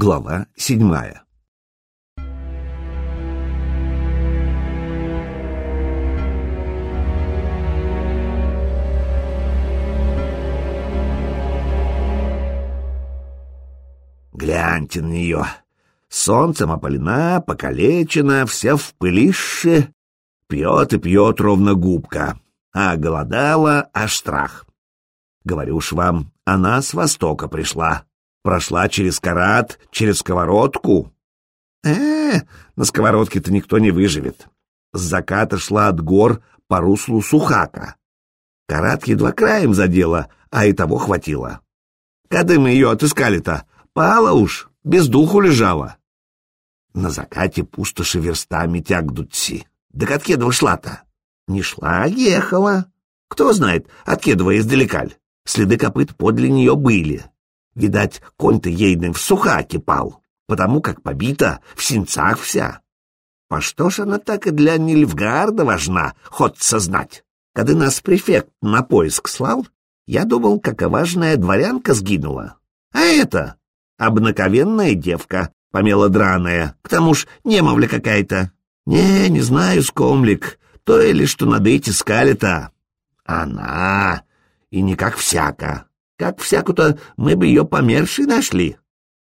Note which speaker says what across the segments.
Speaker 1: Глава седьмая Гляньте на нее. Солнцем опалена, покалечена, вся в пылище. Пьет и пьет ровно губка. А голодала аж страх. Говорю ж вам, она с востока пришла. Прошла через карат, через сковородку. Э, на сковородке-то никто не выживет. С заката шла от гор по руслу Сухака. Карат едва краем задела, а и того хватило. Когда мы ее отыскали-то, пала уж, без духу лежала. На закате пустоши верстами тягдутся. Да к Откедова шла-то? Не шла, а ехала. Кто знает, Откедова издалека. Следы копыт подле нее были. Видать, конь-то ейным в сухаке пал, потому как побита, в синцах вся. По что ж она так и для Нильфгарда важна, ход сознать? Когда нас префект на поиск слал, я думал, какая важная дворянка сгинула. А это обнаковенная девка, помела драная, к тому ж немовля какая-то. Не, не знаю, скомлик, то или что надо эти скали-то. Она, и не как всяко. Как всяку-то мы бы ее помершей нашли.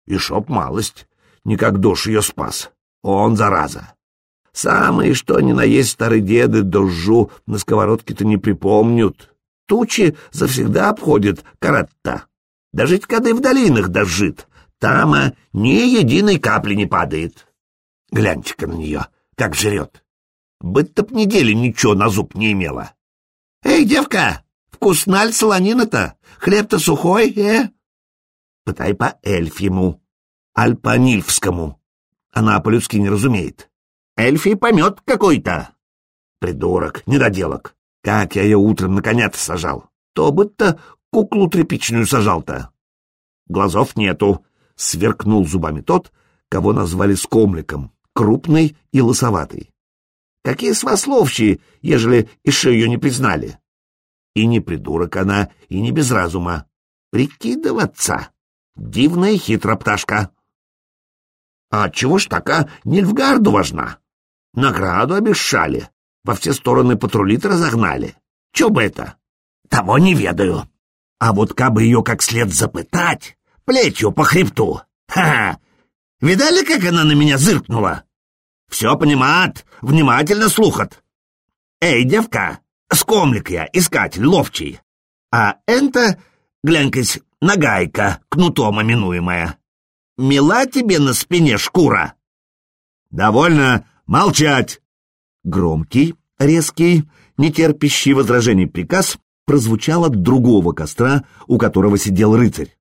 Speaker 1: И шоп малость, не как дождь ее спас. Он, зараза. Самые, что ни на есть старые деды дожжу на сковородке-то не припомнят. Тучи завсегда обходят каратта. Даже когда и в долинах дожжит, там а, ни единой капли не падает. Гляньте-ка на нее, как жрет. Быть-то б недели ничего на зуб не имела. Эй, девка, вкусналь солонина-то? Хлеб-то сухой, э? Пытай по эльфьему, аль по нильфскому. Она по-людски не разумеет. Эльфий помет какой-то. Придурок, недоделок. Как я ее утром на коня-то сажал. То будто куклу тряпичную сажал-то. Глазов нету, сверкнул зубами тот, кого назвали скомликом, крупный и лосоватый. Какие свасловщи, ежели еще ее не признали? И не придурок она, и не без разума. Прикидываться. Дивная хитра пташка. А чего ж така Нильфгарду важна? Награду обещали, во все стороны патрулит разогнали. Че бы это? Того не ведаю. А вот кабы ее как след запытать, плетью по хребту. Ха-ха! Видали, как она на меня зыркнула? Все понимает, внимательно слухат. Эй, девка, скомлик я, искатель, ловчий. А это, глянь-кась, нагайка, кнутом именуемая. Мила тебе на спине шкура. Довольно молчать. Громкий, резкий, нетерпящий возражений приказ прозвучал от другого костра, у которого сидел рыцарь.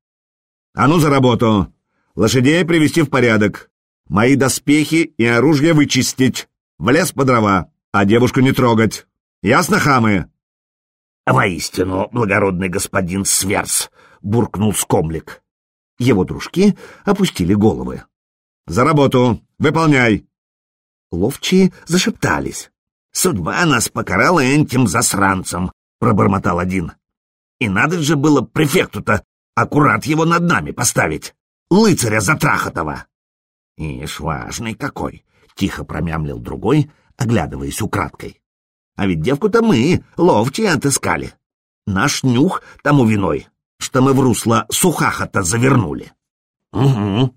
Speaker 1: «А ну за работу! Лошадей привести в порядок, мои доспехи и оружие вычистить, в лес по дрова, а девушку не трогать. Ясно, хамы?» «Воистину, благородный господин Сверс!» — буркнул скомлик. Его дружки опустили головы. «За работу! Выполняй!» Ловчие зашептались. «Судьба нас покарала этим засранцем!» — пробормотал один. «И надо же было префекту-то аккурат его над нами поставить, лыцаря Затрахотова!» «Ишь, важный какой!» — тихо промямлил другой, оглядываясь украдкой. «А ведь девку-то мы, ловчие, отыскали. Наш нюх тому виной, что мы в русло Сухаха-то завернули». «Угу,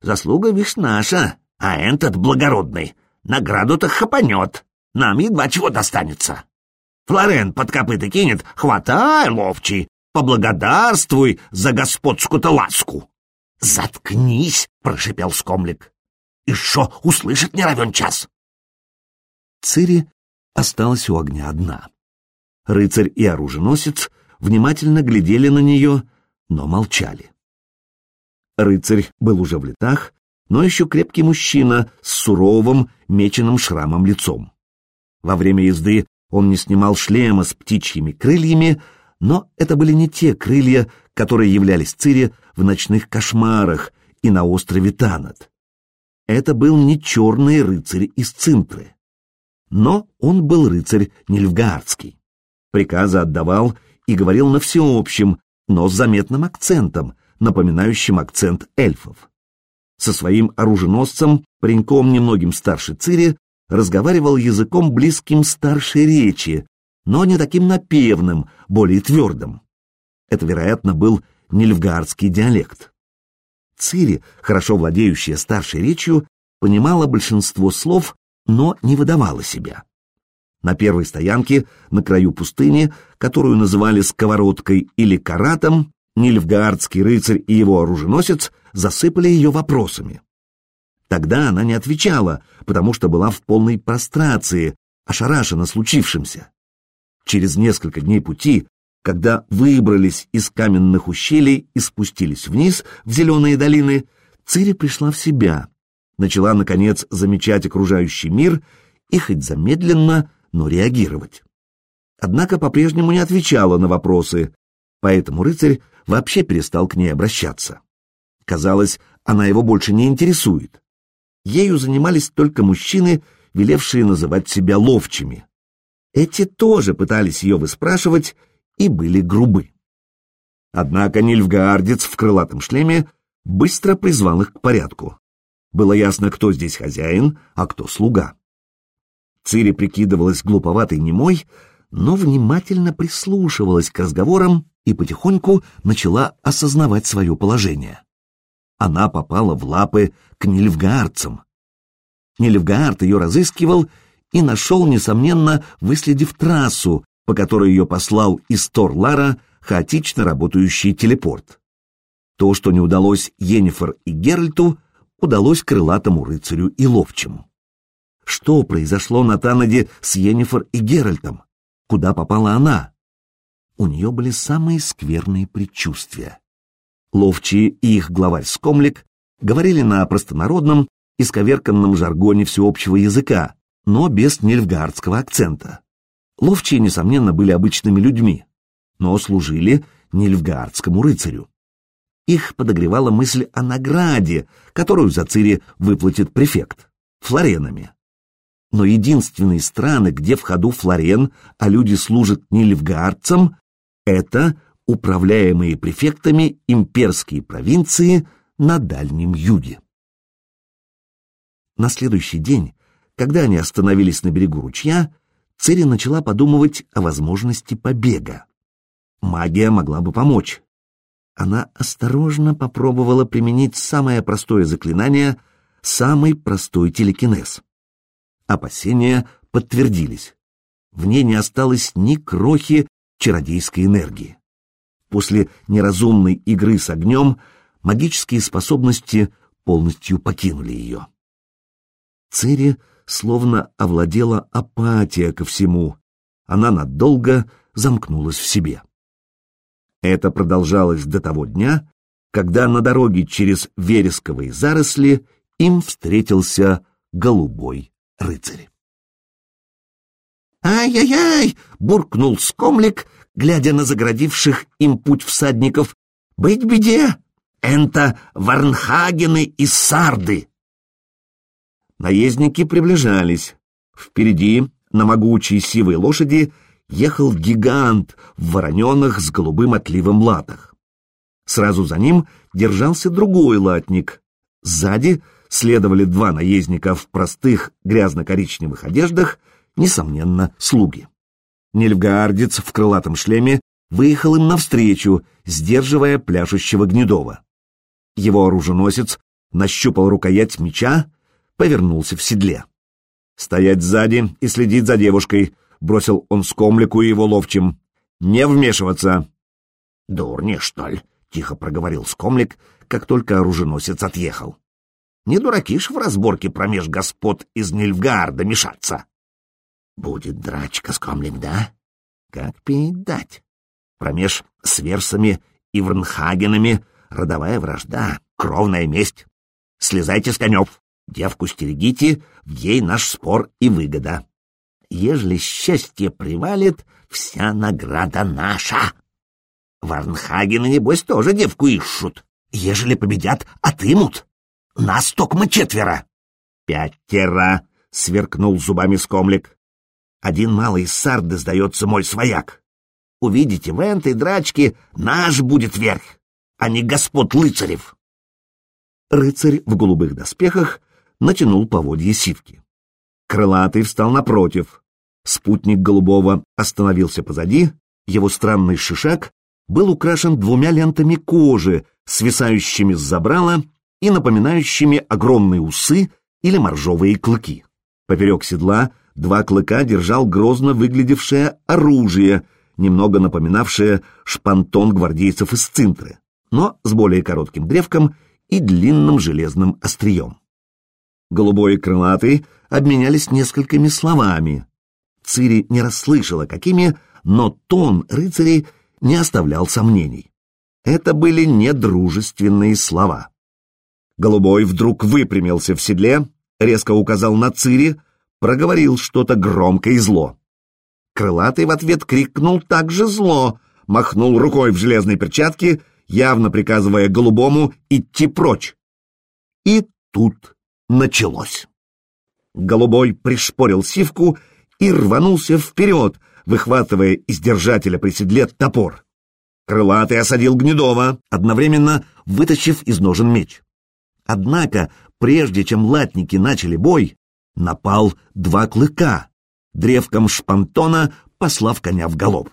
Speaker 1: заслуга вишь наша, а этот благородный награду-то хапанет, нам едва чего достанется». Флорен под копыта кинет, хватай, ловчий, поблагодарствуй за господскую-то ласку. «Заткнись!» — прошипел скомлик. «И шо, услышать не равен час!» Цири осталась у огня одна. Рыцарь и оруженосец внимательно глядели на нее, но молчали. Рыцарь был уже в летах, но еще крепкий мужчина с суровым, меченым шрамом лицом. Во время езды он не снимал шлема с птичьими крыльями, но это были не те крылья, которые являлись Цири в ночных кошмарах и на острове Танат. Это был не черный рыцарь из Цинтры. Но он был рыцарь Нильфгаардский. Приказы отдавал и говорил на всеобщем, но с заметным акцентом, напоминающим акцент эльфов. Со своим оруженосцем, пареньком немногим старше Цири, разговаривал языком близким старшей речи, но не таким напевным, более твердым. Это, вероятно, был нильфгардский диалект. Цири, хорошо владеющая старшей речью, понимала большинство слов, но не выдавала себя. На первой стоянке, на краю пустыни, которую называли сковородкой или каратом, Нильфгаардский рыцарь и его оруженосец засыпали ее вопросами. Тогда она не отвечала, потому что была в полной прострации, ошарашена случившимся. Через несколько дней пути, когда выбрались из каменных ущелий и спустились вниз в зеленые долины, Цири пришла в себя, начала, наконец, замечать окружающий мир и хоть замедленно, но реагировать. Однако по-прежнему не отвечала на вопросы, поэтому рыцарь вообще перестал к ней обращаться. Казалось, она его больше не интересует. Ею занимались только мужчины, велевшие называть себя ловчими. Эти тоже пытались ее выспрашивать и были грубы. Однако Нильфгаардец в крылатом шлеме быстро призвал их к порядку. Было ясно, кто здесь хозяин, а кто слуга. Цири прикидывалась глуповатой немой, но внимательно прислушивалась к разговорам и потихоньку начала осознавать свое положение. Она попала в лапы к нильфгаарцам. Нильфгаард ее разыскивал и нашел, несомненно, выследив трассу, по которой ее послал из Торлара хаотично работающий телепорт. То, что не удалось Йеннифер и Геральту, удалось крылатому рыцарю и ловчему. Что произошло на Танаде с Йеннифер и Геральтом? Куда попала она? У нее были самые скверные предчувствия. Ловчие и их главарь Скомлик говорили на простонародном, исковерканном жаргоне всеобщего языка, но без нильфгардского акцента. Ловчие, несомненно, были обычными людьми, но служили нильфгардскому рыцарю. Их подогревала мысль о награде, которую за Цири выплатит префект, флоренами но единственные страны, где в ходу флорен, а люди служат нильфгаарцам, это управляемые префектами имперские провинции на Дальнем Юге. На следующий день, когда они остановились на берегу ручья, Цири начала подумывать о возможности побега. Магия могла бы помочь. Она осторожно попробовала применить самое простое заклинание, самый простой телекинез. Опасения подтвердились. В ней не осталось ни крохи чародейской энергии. После неразумной игры с огнем магические способности полностью покинули ее. Цири словно овладела апатия ко всему. Она надолго замкнулась в себе. Это продолжалось до того дня, когда на дороге через вересковые заросли им встретился голубой рыцарь. «Ай-яй-яй!» — буркнул скомлик, глядя на заградивших им путь всадников. «Быть беде! Это Варнхагены и Сарды!» Наездники приближались. Впереди, на могучей сивой лошади, ехал гигант в вороненных с голубым отливом латах. Сразу за ним держался другой латник. Сзади следовали два наездника в простых грязно-коричневых одеждах, несомненно, слуги. Нильфгаардец в крылатом шлеме выехал им навстречу, сдерживая пляшущего Гнедова. Его оруженосец нащупал рукоять меча, повернулся в седле. «Стоять сзади и следить за девушкой», — бросил он скомлику и его ловчим. «Не вмешиваться». «Дурни, что ли?» — тихо проговорил скомлик, как только оруженосец отъехал. Не дураки ж в разборке промеж господ из Нильфгаарда мешаться. Будет драчка, скомлик, да? Как передать? Промеж сверсами и врнхагенами родовая вражда, кровная месть. Слезайте с конев, девку стерегите, в ей наш спор и выгода. Ежели счастье привалит, вся награда наша. Варнхагены, небось, тоже девку ищут. Ежели победят, отымут. Нас только четверо. Пятеро, сверкнул зубами скомлик. Один малый сарды сдается мой свояк. Увидите, в этой драчке наш будет верх, а не господ Лыцарев. рыцарь в голубых доспехах натянул поводье сивки. Крылатый встал напротив. Спутник голубого остановился позади, его странный шишак был украшен двумя лентами кожи, свисающими с забрала и напоминающими огромные усы или моржовые клыки. Поперек седла два клыка держал грозно выглядевшее оружие, немного напоминавшее шпантон гвардейцев из цинтры, но с более коротким древком и длинным железным острием. Голубой и крылатый обменялись несколькими словами. Цири не расслышала, какими, но тон рыцарей не оставлял сомнений. Это были недружественные слова. Голубой вдруг выпрямился в седле, резко указал на Цири, проговорил что-то громко и зло. Крылатый в ответ крикнул так же зло, махнул рукой в железной перчатке, явно приказывая голубому идти прочь. И тут началось. Голубой пришпорил сивку и рванулся вперед, выхватывая из держателя при седле топор. Крылатый осадил Гнедова, одновременно вытащив из ножен меч. Однако, прежде чем латники начали бой, напал два клыка, древком шпантона послав коня в галоп.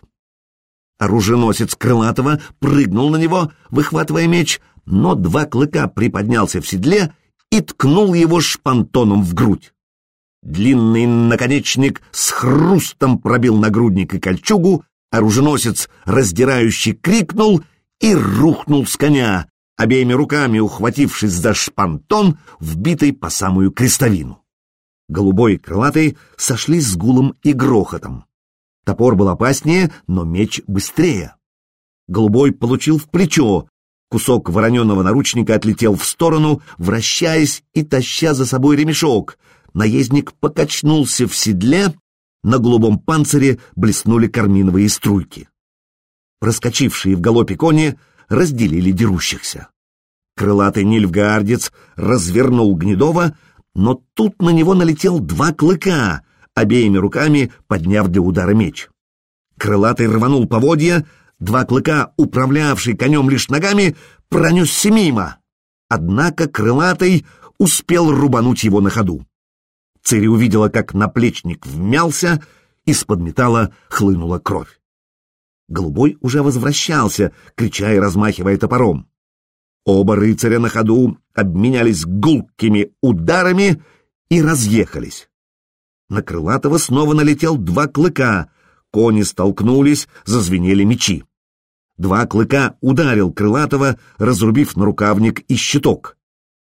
Speaker 1: Оруженосец Крылатого прыгнул на него, выхватывая меч, но два клыка приподнялся в седле и ткнул его шпантоном в грудь. Длинный наконечник с хрустом пробил нагрудник и кольчугу, оруженосец, раздирающий, крикнул и рухнул с коня, обеими руками ухватившись за шпантон, вбитый по самую крестовину. Голубой и крылатый сошлись с гулом и грохотом. Топор был опаснее, но меч быстрее. Голубой получил в плечо, кусок вороненого наручника отлетел в сторону, вращаясь и таща за собой ремешок. Наездник покачнулся в седле, на голубом панцире блеснули карминовые струйки. Проскочившие в галопе кони разделили дерущихся. Крылатый нильфгаардец развернул Гнедова, но тут на него налетел два клыка, обеими руками подняв для удара меч. Крылатый рванул поводья, два клыка, управлявший конем лишь ногами, пронесся мимо. Однако крылатый успел рубануть его на ходу. Цири увидела, как наплечник вмялся, из-под металла хлынула кровь. Голубой уже возвращался, крича и размахивая топором. Оба рыцаря на ходу обменялись гулкими ударами и разъехались. На Крылатого снова налетел два клыка, кони столкнулись, зазвенели мечи. Два клыка ударил Крылатого, разрубив нарукавник и щиток.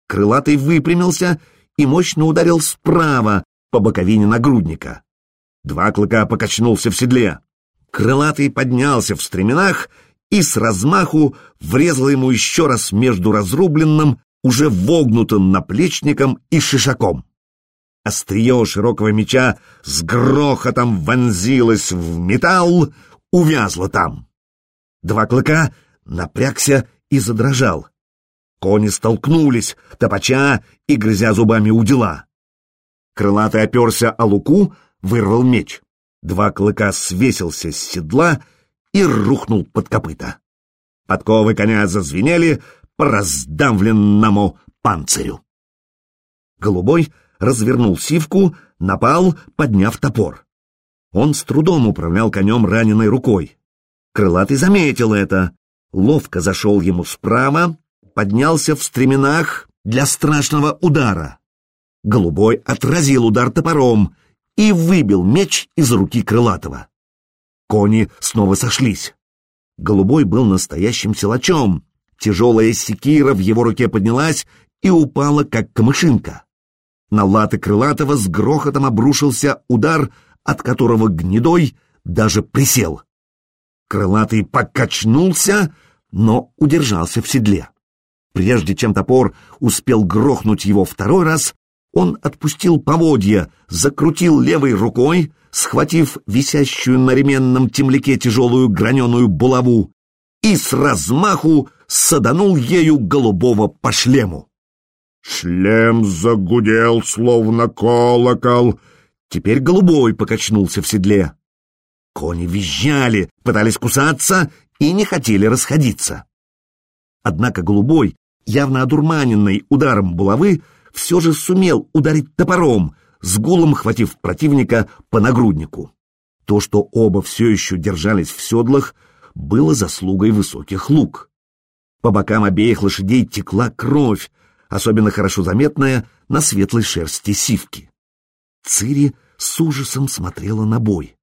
Speaker 1: Крылатый выпрямился и мощно ударил справа по боковине нагрудника. Два клыка покачнулся в седле. Крылатый поднялся в стременах и с размаху врезал ему еще раз между разрубленным, уже вогнутым наплечником и шишаком. Острие широкого меча с грохотом вонзилось в металл, увязло там. Два клыка напрягся и задрожал. Кони столкнулись, топача и грызя зубами у дела. Крылатый оперся о луку, вырвал меч. Два клыка свесился с седла и рухнул под копыта. Подковы коня зазвенели по раздавленному панцирю. Голубой развернул сивку, напал, подняв топор. Он с трудом управлял конем раненой рукой. Крылатый заметил это, ловко зашел ему справа, поднялся в стременах для страшного удара. Голубой отразил удар топором и выбил меч из руки Крылатого. Кони снова сошлись. Голубой был настоящим силачом. Тяжелая секира в его руке поднялась и упала, как камышинка. На латы крылатого с грохотом обрушился удар, от которого гнедой даже присел. Крылатый покачнулся, но удержался в седле. Прежде чем топор успел грохнуть его второй раз, он отпустил поводья, закрутил левой рукой, схватив висящую на ременном темляке тяжелую граненую булаву, и с размаху саданул ею голубого по шлему. Шлем загудел, словно колокол. Теперь голубой покачнулся в седле. Кони визжали, пытались кусаться и не хотели расходиться. Однако голубой явно одурманенный ударом булавы, все же сумел ударить топором, с гулом хватив противника по нагруднику. То, что оба все еще держались в седлах, было заслугой высоких лук. По бокам обеих лошадей текла кровь, особенно хорошо заметная на светлой шерсти сивки. Цири с ужасом смотрела на бой.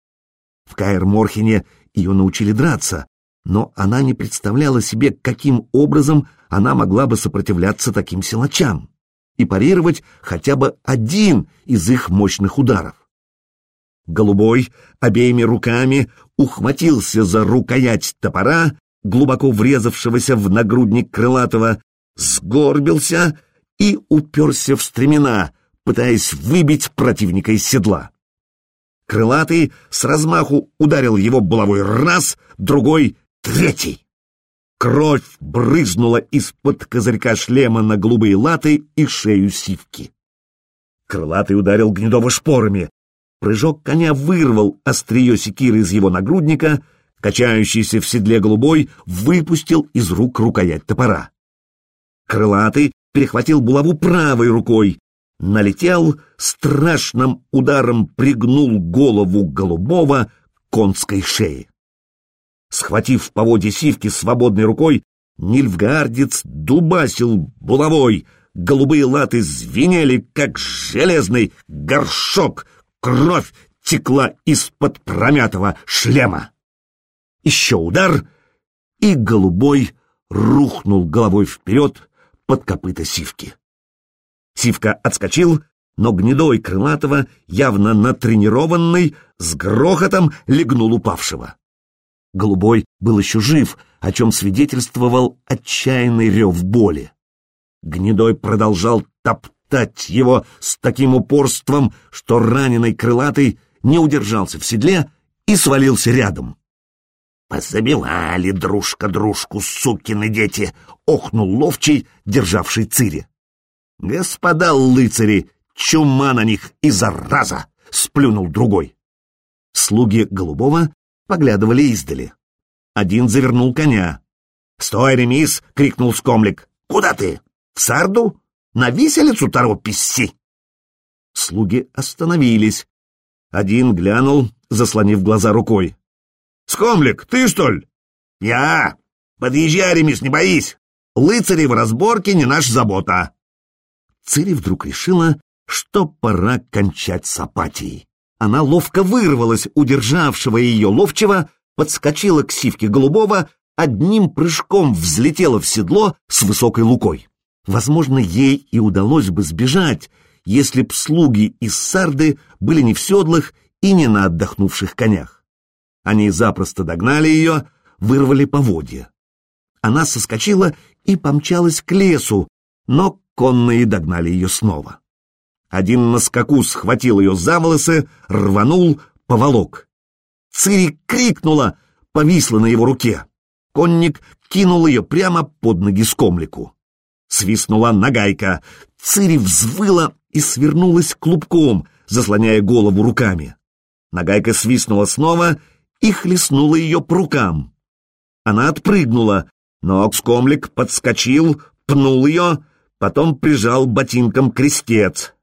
Speaker 1: В Каэр-Морхене ее научили драться, но она не представляла себе, каким образом она могла бы сопротивляться таким силачам и парировать хотя бы один из их мощных ударов. Голубой обеими руками ухватился за рукоять топора, глубоко врезавшегося в нагрудник крылатого, сгорбился и уперся в стремена, пытаясь выбить противника из седла. Крылатый с размаху ударил его булавой раз, другой — третий. Кровь брызнула из-под козырька шлема на голубые латы и шею сивки. Крылатый ударил Гнедова шпорами. Прыжок коня вырвал острие секиры из его нагрудника, качающийся в седле голубой выпустил из рук рукоять топора. Крылатый перехватил булаву правой рукой, налетел, страшным ударом пригнул голову голубого конской шее. Схватив поводья сивки свободной рукой, Нильфгаардец дубасил булавой, голубые латы звенели, как железный горшок, кровь текла из-под промятого шлема. Еще удар, и голубой рухнул головой вперед под копыта сивки. Сивка отскочил, но гнедой крылатого, явно натренированный, с грохотом легнул упавшего. Голубой был еще жив, о чем свидетельствовал отчаянный рев боли. Гнедой продолжал топтать его с таким упорством, что раненый крылатый не удержался в седле и свалился рядом. «Позабивали дружка дружку, сукины дети!» — охнул ловчий, державший цири. «Господа лыцари, чума на них и зараза!» — сплюнул другой. Слуги Голубого поглядывали издали. Один завернул коня. «Стой, ремис!» — крикнул скомлик. «Куда ты? В сарду? На виселицу торопись!» Слуги остановились. Один глянул, заслонив глаза рукой. «Скомлик, ты что ли?» «Я! Подъезжай, ремис, не боись! Лыцари в разборке не наша забота!» Цири вдруг решила, что пора кончать с апатией. Она ловко вырвалась у державшего ее ловчего, подскочила к сивке голубого, одним прыжком взлетела в седло с высокой лукой. Возможно, ей и удалось бы сбежать, если б слуги из Сарды были не в седлах и не на отдохнувших конях. Они запросто догнали ее, вырвали поводья. Она соскочила и помчалась к лесу, но конные догнали ее снова. Один на скаку схватил ее за волосы, рванул, поволок. Цири крикнула, повисла на его руке. Конник кинул ее прямо под ноги скомлику. Свистнула нагайка. Цири взвыла и свернулась клубком, заслоняя голову руками. Нагайка свистнула снова и хлестнула ее по рукам. Она отпрыгнула, но скомлик подскочил, пнул ее, потом прижал ботинком крестец.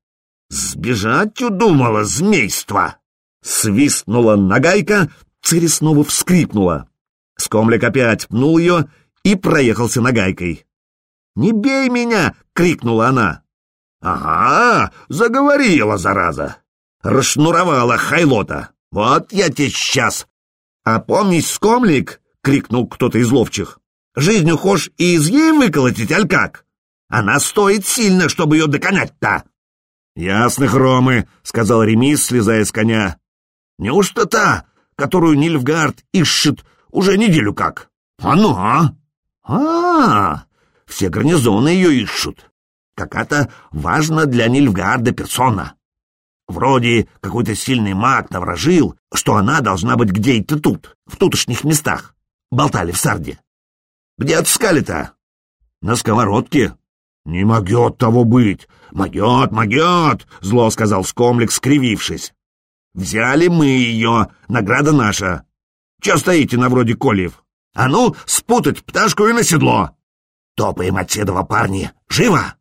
Speaker 1: «Сбежать удумала змейство!» Свистнула нагайка, Цири снова вскрипнула. Скомлик опять пнул ее и проехался нагайкой. «Не бей меня!» — крикнула она. «Ага, заговорила, зараза!» Расшнуровала хайлота. «Вот я тебе сейчас!» «А помнишь, скомлик?» — крикнул кто-то из ловчих. «Жизнью хошь и из ей выколотить, аль как?» Она стоит сильно, чтобы ее доконать-то. — Ясно, Хромы, — сказал Ремис, слезая с коня. — Неужто та, которую Нильфгард ищет уже неделю как? — А ну, а? А, все гарнизоны ее ищут. Какая-то важна для Нильфгарда персона. Вроде какой-то сильный маг навражил, что она должна быть где-то тут, в тутошних местах. Болтали в Сарде. Где отыскали-то? На сковородке. «Не могет того быть! Могет, могет!» — зло сказал Скомлик, скривившись. «Взяли мы ее, награда наша. Че стоите на вроде кольев? А ну, спутать пташку и на седло!» Топаем от седова, парни! Живо!»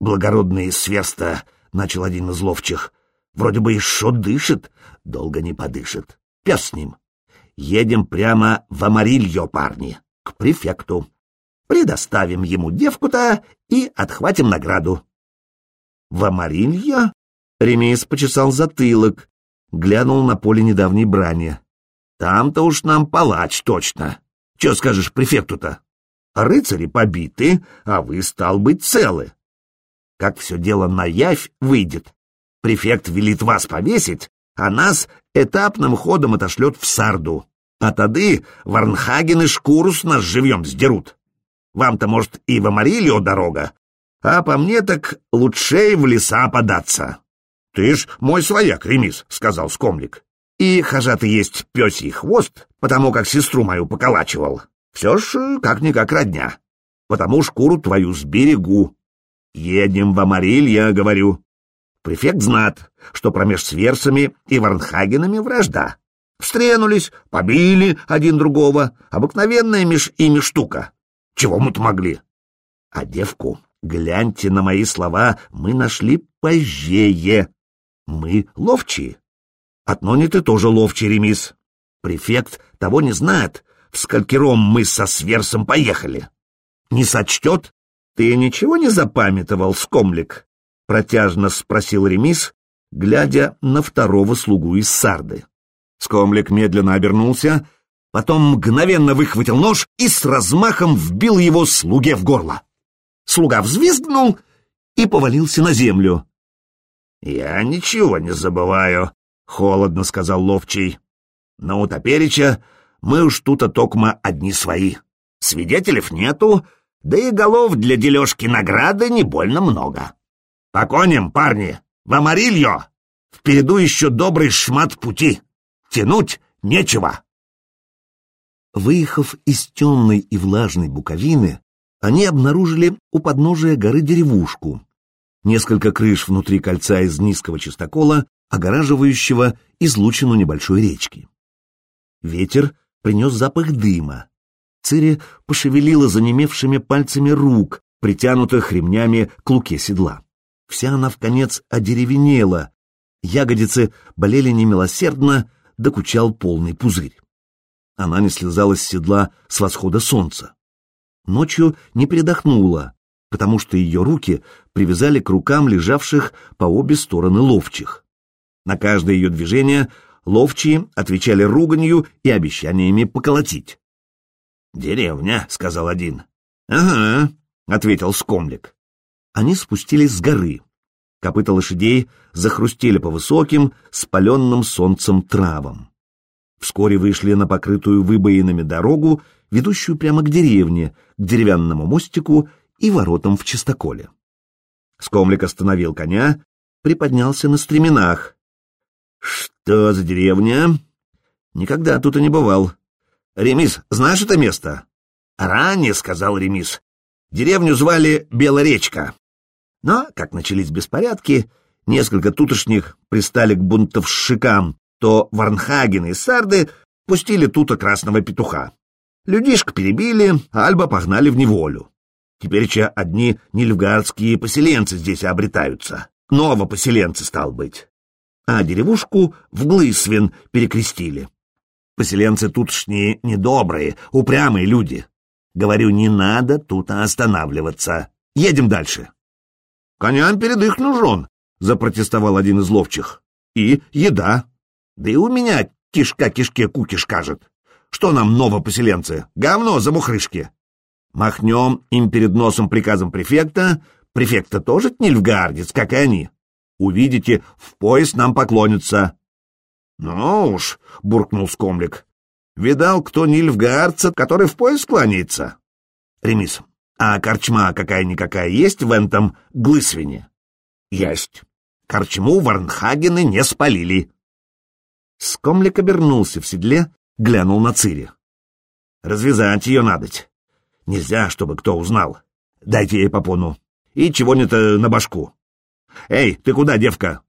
Speaker 1: Благородный сверста, — начал один из ловчих. Вроде бы еще дышит, долго не подышит. Пес с ним. Едем прямо в Амарильо, парни, к префекту. Предоставим ему девку-то и отхватим награду. В Амарильо? Ремейс почесал затылок, глянул на поле недавней брани. Там-то уж нам палач точно. Че скажешь префекту-то? Рыцари побиты, а вы, стал быть, целы. Как все дело на явь выйдет. Префект велит вас повесить, а нас этапным ходом отошлет в Сарду. А тады Варнхаген и шкуру с нас живьем сдерут. Вам-то, может, и в Амарильо дорога, а по мне так лучше в леса податься. — Ты ж мой свояк, Ремис, — сказал скомлик. И хожатый есть пёсий хвост, потому как сестру мою поколачивал. Все ж как-никак родня. Потому шкуру твою сберегу. Едем в Амариль, я говорю. Префект знат, что промеж сверсами и варнхагенами вражда. Встренулись, побили один другого. Обыкновенная меж ими штука. Чего мы-то могли? А девку, гляньте на мои слова, мы нашли позжее. Мы ловчие. Отноне ты тоже ловчий, Ремис. Префект того не знает, в скалькером мы со сверсом поехали. Не сочтет? Ты ничего не запамятовал, скомлик? Протяжно спросил Ремис, глядя на второго слугу из Сарды. Скомлик медленно обернулся, потом мгновенно выхватил нож и с размахом вбил его слуге в горло. Слуга взвизгнул и повалился на землю. — Я ничего не забываю, — холодно сказал ловчий. — Но у топереча мы уж тут-то токма одни свои. Свидетелей нету, да и голов для дележки награды не больно много. По коням, парни, в Амарильо! Впереду еще добрый шмат пути. Тянуть нечего.
Speaker 2: Выехав из темной и влажной буковины, они обнаружили у подножия горы деревушку. Несколько крыш внутри кольца из низкого чистокола, огораживающего излучину небольшой речки. Ветер принес запах дыма. Цири пошевелила занемевшими пальцами рук, притянутых ремнями к луке седла. Вся она в конец одеревенела, ягодицы болели немилосердно, докучал полный пузырь. Она не слезала с седла с восхода солнца. Ночью не передохнула, потому что ее руки привязали к рукам лежавших по обе стороны ловчих. На каждое ее движение Ловчие отвечали руганью и обещаниями поколотить. «Деревня», — сказал один. «Ага», — ответил скомлик. Они спустились с горы. Копыта лошадей захрустели по высоким, спаленным солнцем травам. Вскоре вышли на покрытую выбоинами дорогу, ведущую прямо к деревне, к деревянному мостику и воротам в чистоколе. Скомлик остановил коня, приподнялся на стременах, «Что за деревня?» «Никогда тут и не бывал». «Ремис, знаешь это место?» «Ранее», — сказал Ремис. «Деревню звали Белоречка». Но, как начались беспорядки, несколько тутошних пристали к бунтовщикам, то Варнхаген и Сарды пустили тута красного петуха. Людишек перебили, а Альба погнали в неволю. Теперь че одни нильфгардские поселенцы здесь обретаются. Новопоселенцы, стал быть а деревушку в Глысвин перекрестили. Поселенцы тутшние недобрые, упрямые люди. Говорю, не надо тут останавливаться. Едем дальше. — Коням передых нужен, — запротестовал один из ловчих. — И еда. Да и у меня кишка кишке кукиш кажет. Что нам, новопоселенцы, говно за мухрышки? Махнем им перед носом приказом префекта. Префекта тоже нильфгардец, как и они. Увидите, в пояс нам поклонятся. — Ну уж, — буркнул скомлик. — Видал, кто нильфгаарца, который в пояс кланяется? — Ремис, а корчма какая-никакая есть в этом Глысвине? — Есть. Корчму Варнхагены не спалили. Скомлик обернулся в седле, глянул на Цири. — Развязать ее надоть. Нельзя, чтобы кто узнал. Дайте ей попону. И чего-нибудь на башку. «Эй, ты куда, девка?»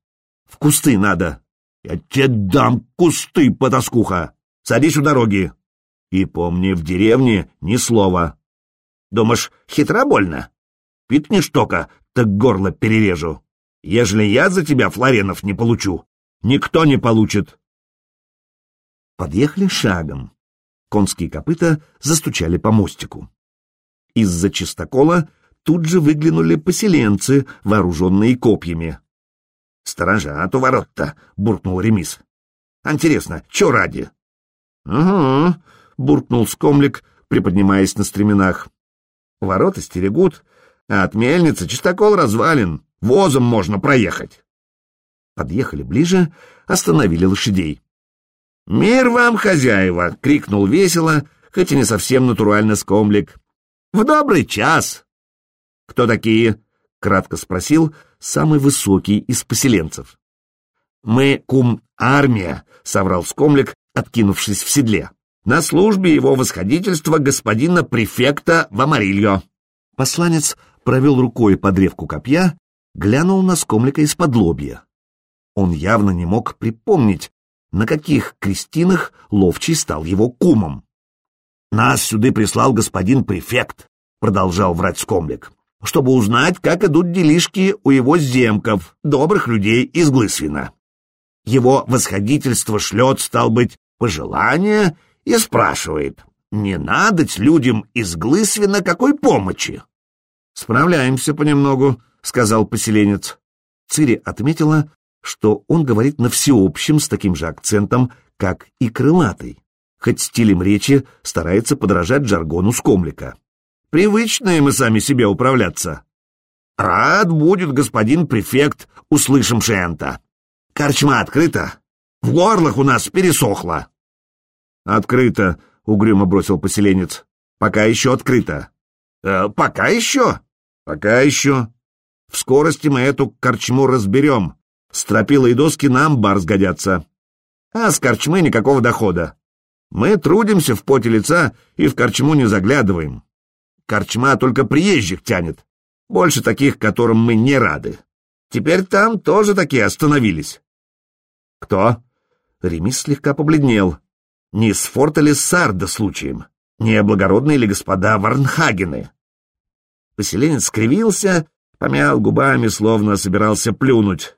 Speaker 2: «В кусты надо». «Я тебе дам кусты, потаскуха! Садись у дороги!» «И помни, в деревне ни слова!»
Speaker 1: Думаешь, хитра больно? Пикнешь только, так горло перережу. Ежели я за тебя флоренов не получу, никто не получит.
Speaker 2: Подъехали шагом. Конские копыта застучали по мостику. Из-за чистокола тут же выглянули поселенцы, вооруженные копьями.
Speaker 1: — Сторожат у ворот-то, — буркнул Ремис. — Интересно, чё ради? — Угу, — буркнул скомлик, приподнимаясь на стременах. — Ворота стерегут, а от мельницы чистокол развален, возом можно проехать.
Speaker 2: Подъехали ближе, остановили лошадей.
Speaker 1: — Мир вам, хозяева! — крикнул весело, хоть и не совсем натурально скомлик. — В добрый час! — Кто такие? — кратко спросил самый высокий из поселенцев. — Мы кум армия, — соврал скомлик, откинувшись в седле. — На службе его восходительства господина префекта Вамарильо.
Speaker 2: Посланец провел рукой по древку копья, глянул на скомлика из-под лобья. Он явно не мог припомнить, на каких крестинах ловчий стал его кумом. «Нас сюда прислал господин префект», — продолжал врать скомлик чтобы узнать, как идут делишки у его земков, добрых людей из Глысвина. Его восходительство шлет, стал быть, пожелание и спрашивает, не надоть людям из Глысвина какой помощи? «Справляемся понемногу», — сказал поселенец. Цири отметила, что он говорит на всеобщем с таким же акцентом, как и крылатый, хоть стилем речи старается подражать жаргону скомлика. Привычные мы сами себе управляться. Рад будет господин префект, услышим Шента. Корчма открыта. В горлах у нас пересохло. Открыто, угрюмо бросил поселенец. Пока еще открыто. Э, пока еще? Пока еще. В скорости мы эту корчму разберем. Стропила и доски на амбар сгодятся. А с корчмы никакого дохода. Мы трудимся в поте лица и в корчму не заглядываем. Корчма только приезжих тянет. Больше таких, которым мы не рады. Теперь там тоже такие остановились. Кто? Ремис слегка побледнел. Не с форта ли Сарда случаем? Не благородные ли господа Варнхагены? Поселенец скривился, помял губами, словно собирался плюнуть.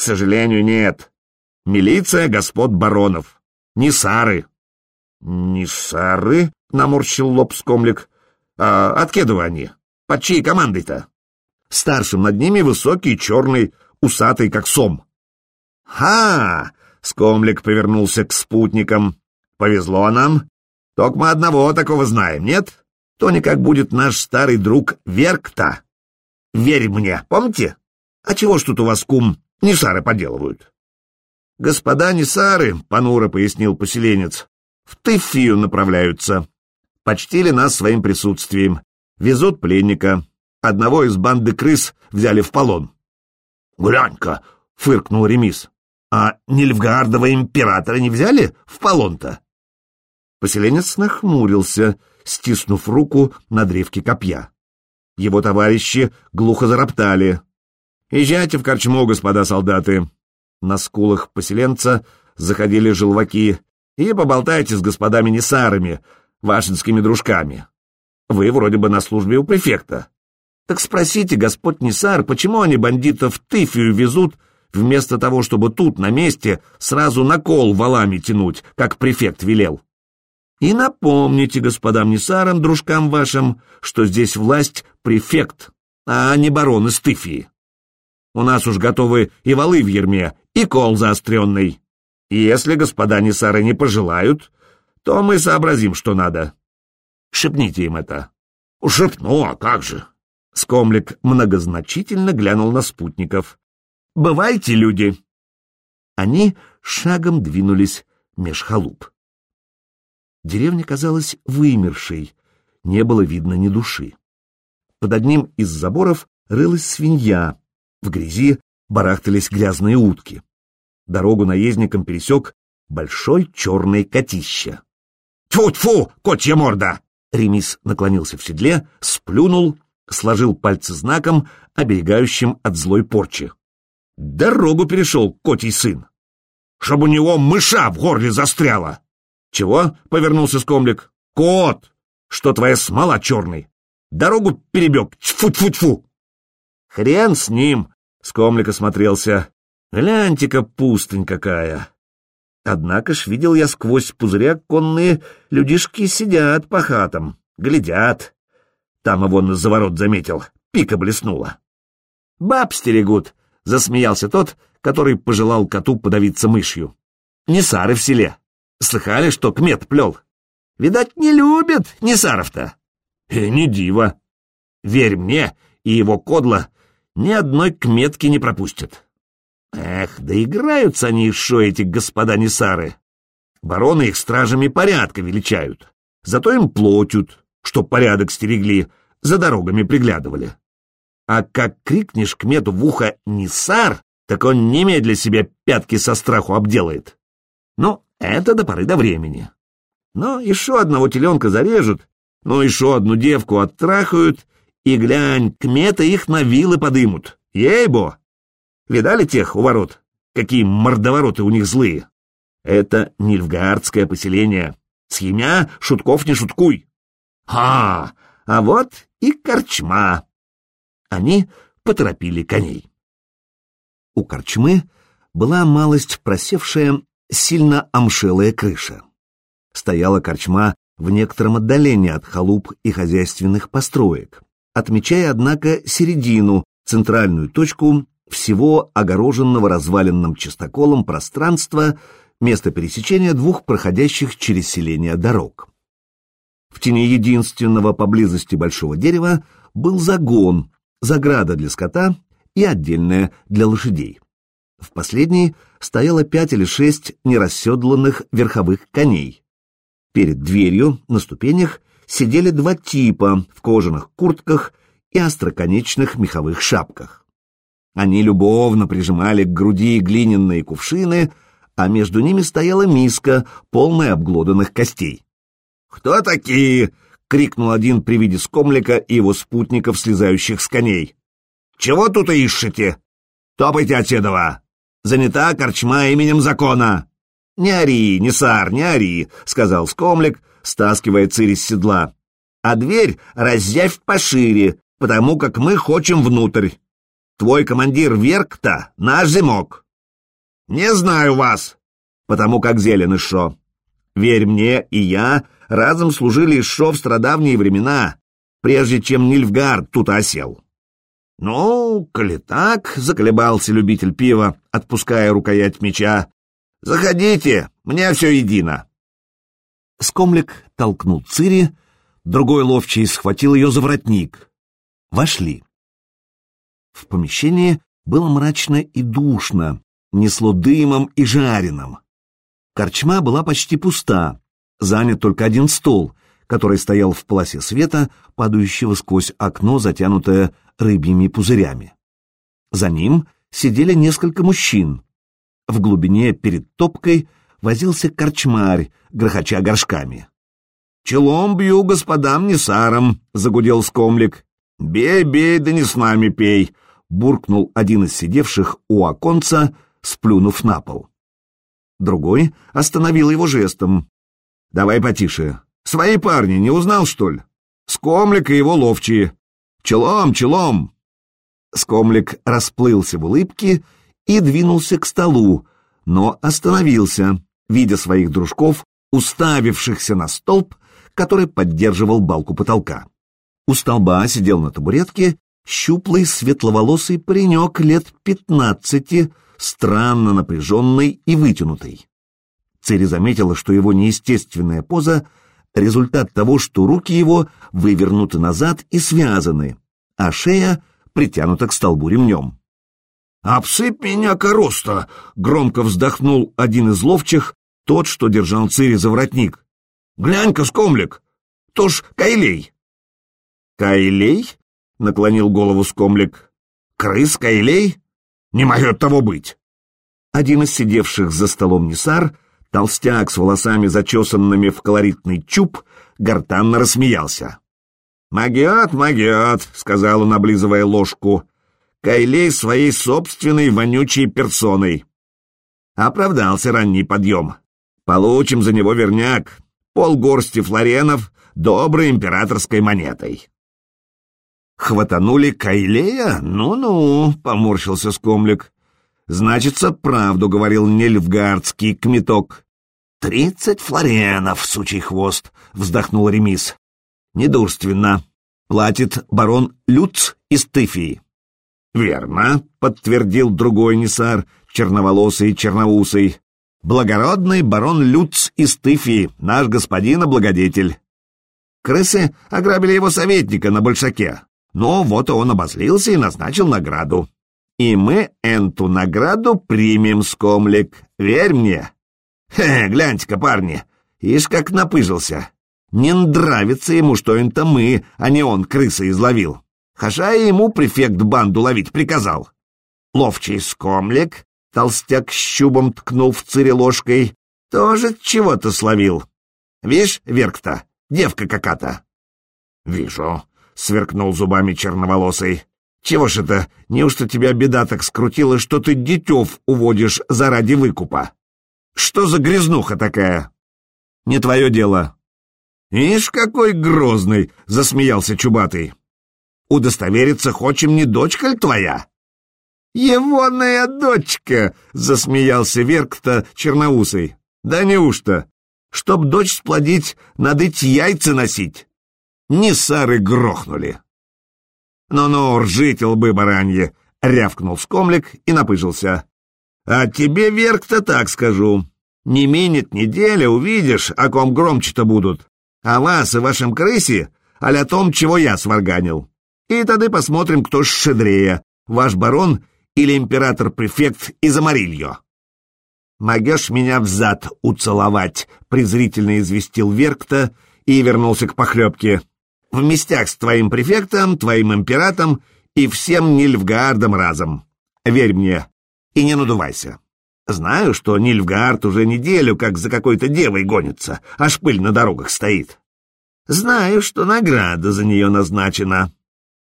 Speaker 2: К сожалению, нет. Милиция господ баронов. Не сары. Не сары? Наморщил лоб скомлик. А от кеда они? Под чьей командой-то? Старшим над ними высокий, черный, усатый, как сом. «Ха!» — Скомлик повернулся к спутникам. «Повезло нам. Только мы одного такого знаем, нет? То никак будет наш старый друг Веркта. Верь мне, помните? А чего ж тут у вас, кум, несары поделывают?» «Господа несары», — понуро пояснил поселенец, — «в Тыфию направляются почтили нас своим присутствием. Везут пленника. Одного из банды крыс взяли в полон. «Глянь-ка!» — фыркнул Ремис. «А Нильфгаардова императора не взяли в полон-то?» Поселенец нахмурился, стиснув руку на древке копья. Его товарищи глухо зароптали. «Езжайте в корчму, господа солдаты!» На скулах поселенца заходили желваки. «И поболтайте с господами Несарами, вашинскими дружками. Вы вроде бы на службе у префекта. Так спросите, господь Нисар, почему они бандитов в Тыфию везут, вместо того, чтобы тут, на месте, сразу на кол валами тянуть, как префект велел? И напомните господам Нисарам, дружкам вашим, что здесь власть префект, а не барон из Тыфии. У нас уж готовы и валы в ерме, и кол заостренный. И если господа Нисары не пожелают, то мы сообразим, что надо. Шепните им это. Шепну, а как же? Скомлик многозначительно глянул на спутников. «Бывайте, люди!» Они шагом двинулись меж халуп. Деревня казалась вымершей, не было видно ни души. Под одним из заборов рылась свинья, в грязи барахтались грязные утки. Дорогу наездникам пересек большой черный котища. «Тьфу-тьфу, котья морда!» Ремис наклонился в седле, сплюнул, сложил пальцы знаком, оберегающим от злой порчи. Дорогу перешел котий сын. «Чтоб у него мыша в горле застряла!» «Чего?» — повернулся скомлик. «Кот! Что твоя смола черный?
Speaker 1: Дорогу перебег. Тьфу-тьфу-тьфу. Хрен с ним, Скомлик осмотрелся. Гляньте-ка, пустынь какая. Однако ж видел я сквозь пузыря конные людишки сидят по хатам, глядят. Там его на заворот заметил, пика блеснула. Баб стерегут, — засмеялся тот, который пожелал коту подавиться мышью. Не сары в селе. Слыхали, что кмет плел? Видать, не любят Несаров-то. Э, не диво. Верь мне, и его кодла ни одной кметки не пропустят. Эх, да играются они еще, эти господа Несары. Бароны их стражами порядка величают. Зато им платят, чтоб порядок стерегли, за дорогами приглядывали. А как крикнешь к мету в ухо «Несар», так он немедля себе пятки со страху обделает. Ну, это до поры до времени. Но еще одного теленка зарежут, ну, еще одну девку оттрахают, и глянь, кмета их на вилы подымут. Ей-бо! Видали тех у ворот? Какие мордовороты у них злые! Это Нильфгаардское поселение. Схемя, шутков не шуткуй. А, а вот и корчма. Они поторопили коней. У корчмы была малость просевшая, сильно омшелая крыша. Стояла корчма в некотором отдалении от халуп и хозяйственных построек, отмечая, однако, середину, центральную точку всего огороженного разваленным чистоколом пространства, место пересечения двух проходящих через селение дорог. В тени единственного поблизости большого дерева был загон, заграда для скота и отдельная для лошадей. В последней стояло пять или шесть нерасседланных верховых коней. Перед дверью на ступенях сидели два типа в кожаных куртках и остроконечных меховых шапках. Они любовно прижимали к груди глиняные кувшины, а между ними стояла миска, полная обглоданных костей. «Кто такие?» — крикнул один при виде скомлика и его спутников, слезающих с коней. «Чего тут ищете? Топайте отседова! Занята корчма именем закона!» «Не ори, не сар, не ори!» — сказал скомлик, стаскивая цири с седла. «А дверь разъявь пошире, потому как мы хочем внутрь. Твой командир Верк-то наш зимок. Не знаю вас, потому как зелен шо. Верь мне, и я разом служили шо в страдавние времена, прежде чем Нильфгард тут осел. Ну, коли так, заколебался любитель пива, отпуская рукоять меча. Заходите, мне все едино. Скомлик толкнул Цири, другой ловчий схватил ее за воротник. Вошли. В помещении было мрачно и душно, несло дымом и жареным. Корчма была почти пуста, занят только один стол, который стоял в полосе света, падающего сквозь окно, затянутое рыбьими пузырями. За ним сидели несколько мужчин. В глубине перед топкой возился корчмарь, грохоча горшками. «Челом бью господам Несарам», — загудел скомлик. «Бей, бей, да не с нами пей», буркнул один из сидевших у оконца, сплюнув на пол. Другой остановил его жестом. «Давай потише. Свои парни не узнал, что ли? Скомлик и его ловчие. Челом, челом!» Скомлик расплылся в улыбке и двинулся к столу, но остановился, видя своих дружков, уставившихся на столб, который поддерживал балку потолка. У столба сидел на табуретке щуплый светловолосый паренек лет пятнадцати, странно напряженный и вытянутый. Цири заметила, что его неестественная поза — результат того, что руки его вывернуты назад и связаны, а шея притянута к столбу ремнем. «Обсыпь меня, короста!» — громко вздохнул один из ловчих, тот, что держал Цири за воротник. «Глянь-ка, скомлик! То ж Кайлей!» «Кайлей?» наклонил голову скомлик. Крыска илей? Не может того быть. Один из сидевших за столом Несар, толстяк с волосами зачесанными в колоритный чуб, гортанно рассмеялся. «Магиот, магиот», — сказал он, облизывая ложку, — «Кайлей своей собственной вонючей персоной». Оправдался ранний подъем. Получим за него верняк, полгорсти флоренов, доброй императорской монетой. Хватанули Кайлея? Ну-ну, поморщился скомлик. Значится, правду говорил нельфгардский кметок. Тридцать флоренов, сучий хвост, вздохнул Ремис. Недурственно. Платит барон Люц из Тыфии. Верно, подтвердил другой несар, черноволосый и черноусый. Благородный барон Люц из Тыфии, наш господин и благодетель. Крысы ограбили его советника на Большаке. Но вот он обозлился и назначил награду. И мы эту награду примем, скомлик, верь мне. Хе, гляньте-ка, парни, ишь как напыжился. Не нравится ему, что это мы, а не он крысы изловил. Хаша ему префект банду ловить приказал. Ловчий скомлик, толстяк щубом ткнул в цире ложкой, тоже чего-то словил. Вишь, Верк-то, девка какая-то. Вижу, сверкнул зубами черноволосый. «Чего ж это? Неужто тебя беда так скрутила, что ты детев уводишь заради выкупа? Что за грязнуха такая?» «Не твое дело». «Ишь, какой грозный!» — засмеялся Чубатый. «Удостовериться хочем, не дочка ли твоя?» «Егоная дочка!» — засмеялся Верк-то черноусый. «Да неужто? Чтоб дочь сплодить, надо идти яйца носить» ни сары грохнули. «Ну-ну, ржите лбы баранье!» — рявкнул скомлик и напыжился. «А тебе, Верк-то, так скажу. Не минет неделя, увидишь, о ком громче-то будут. О вас и вашем крысе, а о том, чего я сварганил. И тогда посмотрим, кто шедрее, ваш барон или император-префект из Амарильо». «Могешь меня взад уцеловать», — презрительно известил Верк-то и вернулся к похлебке в местях с твоим префектом, твоим императом и всем Нильфгаардом разом. Верь мне и не надувайся. Знаю, что Нильфгаард уже неделю как за какой-то девой гонится, аж пыль на дорогах стоит. Знаю, что награда за нее назначена.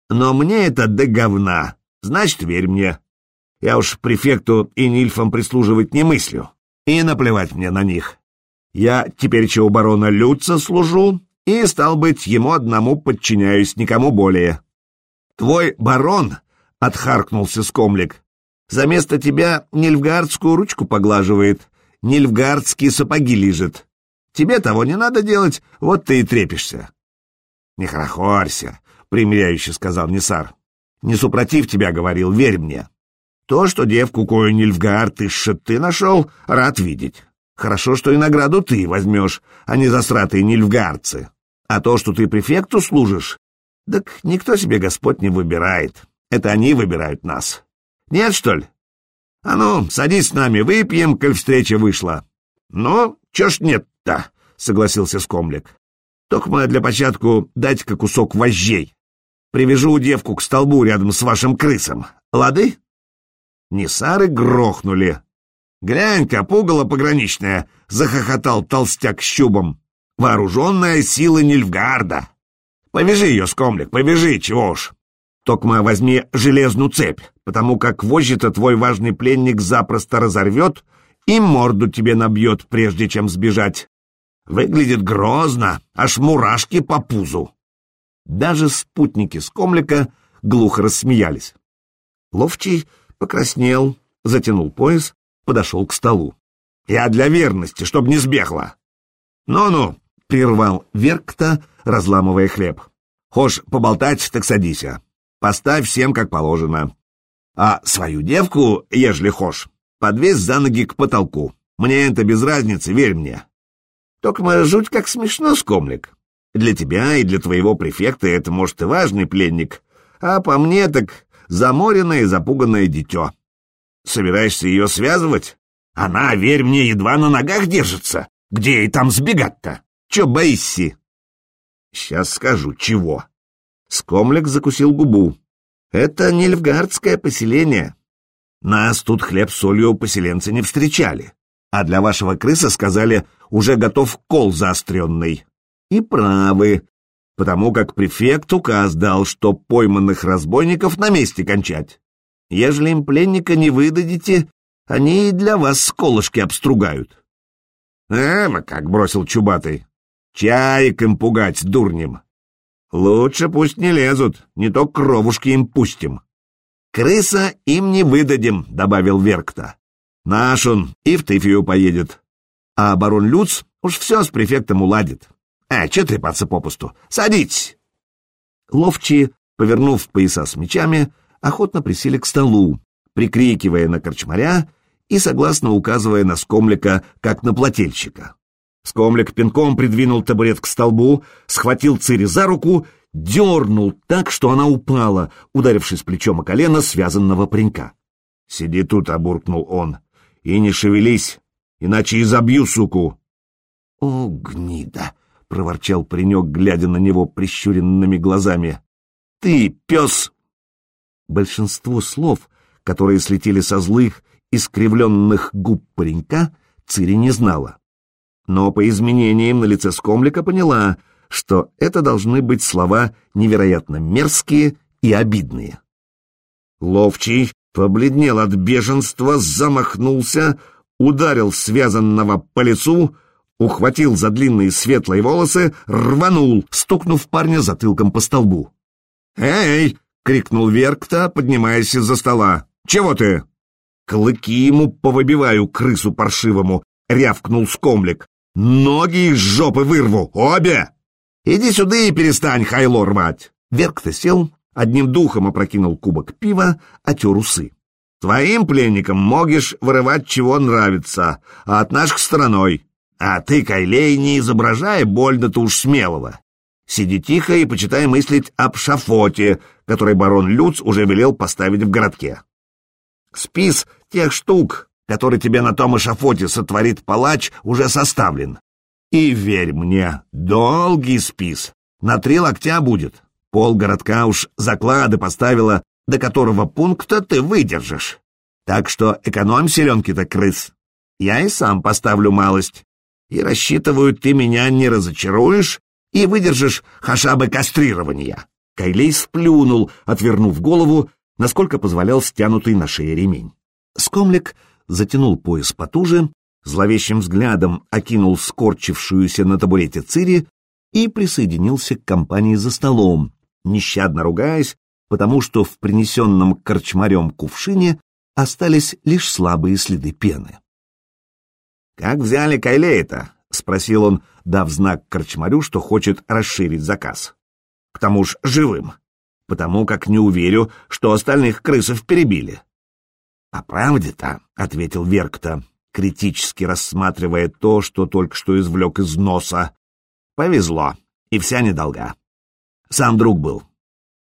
Speaker 1: Но мне это до говна, значит, верь мне. Я уж префекту и Нильфам прислуживать не мыслю, и наплевать мне на них. Я теперь у барона Люца служу, и, стал быть, ему одному подчиняюсь, никому более. Твой барон, — отхаркнулся скомлик, — за место тебя нильфгардскую ручку поглаживает, нильфгардские сапоги лижет. Тебе того не надо делать, вот ты и трепишься. — Не хорохорься, — примиряюще сказал Несар. — Не супротив тебя говорил, верь мне. То, что девку кою Нильфгард из шеты нашел, рад видеть. Хорошо, что и награду ты возьмешь, а не засратые нильфгардцы. А то, что ты префекту служишь, так никто себе Господь не выбирает. Это они выбирают нас. Нет, что ли? А ну, садись с нами, выпьем, коль встреча вышла. Ну, чё ж нет-то, согласился Скомлик. Только мы для початку дайте-ка кусок вожжей. Привяжу девку к столбу рядом с вашим крысом. Лады? Несары грохнули. «Глянь-ка, пугало пограничное!» — захохотал толстяк щубом. Вооруженная сила Нильфгарда. Повяжи ее, скомлик, повяжи, чего уж. Токма возьми железную цепь, потому как вожжи-то твой важный пленник запросто разорвет и морду тебе набьет, прежде чем сбежать. Выглядит грозно, аж мурашки по пузу. Даже спутники скомлика глухо рассмеялись. Ловчий покраснел, затянул пояс, подошел к столу. «Я для верности, чтоб не сбегла!» «Ну-ну, — прервал Веркта, разламывая хлеб. «Хошь поболтать, так садися. Поставь всем как положено. А свою девку, ежели хошь, подвесь за ноги к потолку. Мне это без разницы, верь мне. Только жуть как смешно, скомлик. Для тебя и для твоего префекта это, может, и важный пленник, а по мне так заморенное и запуганное дитё. Собираешься ее связывать? Она, верь мне, едва на ногах держится. Где ей там сбегать-то?» Че боишься? Сейчас скажу, чего. Скомлик закусил губу. Это не львгардское поселение. Нас тут хлеб с солью поселенцы не встречали. А для вашего крыса сказали, уже готов кол заостренный. И правы, потому как префект указ дал, что пойманных разбойников на месте кончать. Ежели им пленника не выдадите, они и для вас сколышки обстругают. — Эма, как бросил Чубатый, Чаек им пугать, дурнем. Лучше пусть не лезут, не то кровушки им пустим. Крыса им не выдадим, добавил Веркта. Наш он и в Тыфию поедет. А барон Люц уж все с префектом уладит. А, че трепаться попусту? Садитесь! Ловчие, повернув пояса с мечами, охотно присели к столу, прикрикивая на корчмаря и согласно указывая на скомлика, как на плательщика. Скомлик пинком придвинул табурет к столбу, схватил Цири за руку, дернул так, что она упала, ударившись плечом о колено связанного паренька. — Сиди тут, — обуркнул он, — и не шевелись, иначе изобью суку. — О, гнида! — проворчал паренек, глядя на него прищуренными глазами. — Ты, пес! Большинство слов, которые слетели со злых, искривленных губ паренька, Цири не знала но по изменениям на лице скомлика поняла, что это должны быть слова невероятно мерзкие и обидные. Ловчий побледнел от беженства, замахнулся, ударил связанного по лицу, ухватил за длинные светлые волосы, рванул, стукнув парня затылком по столбу. «Эй!» — крикнул Веркта, поднимаясь из-за стола. «Чего ты?» «Клыки ему повыбиваю, крысу паршивому!» — рявкнул скомлик. Ноги из жопы вырву, обе! Иди сюда и перестань хайло рвать. Верк-то сел, одним духом опрокинул кубок пива, отер усы. Твоим пленникам могешь вырывать чего нравится, а от наших стороной. А ты, Кайлей, не изображай больно-то уж смелого. Сиди тихо и почитай мыслить об шафоте, который барон Люц уже велел поставить в городке. Спис тех штук, который тебе на том эшафоте сотворит палач, уже составлен. И верь мне, долгий спис. На три локтя будет. Пол городка уж заклады поставила, до которого пункта ты выдержишь. Так что экономь селенки-то, крыс. Я и сам поставлю малость. И рассчитываю, ты меня не разочаруешь и выдержишь хашабы кастрирования. Кайлей сплюнул, отвернув голову, насколько позволял стянутый на шее ремень. Скомлик затянул пояс потуже, зловещим взглядом окинул скорчившуюся на табурете Цири и присоединился к компании за столом, нещадно ругаясь, потому что в принесенном корчмарем кувшине остались лишь слабые следы пены. «Как взяли Кайлея-то?» — спросил он, дав знак корчмарю, что хочет расширить заказ. «К тому ж живым, потому как не уверю, что остальных крысов перебили. «По правде-то», — ответил Веркта, критически рассматривая то, что только что извлек из носа. «Повезло, и вся недолга. Сам друг был.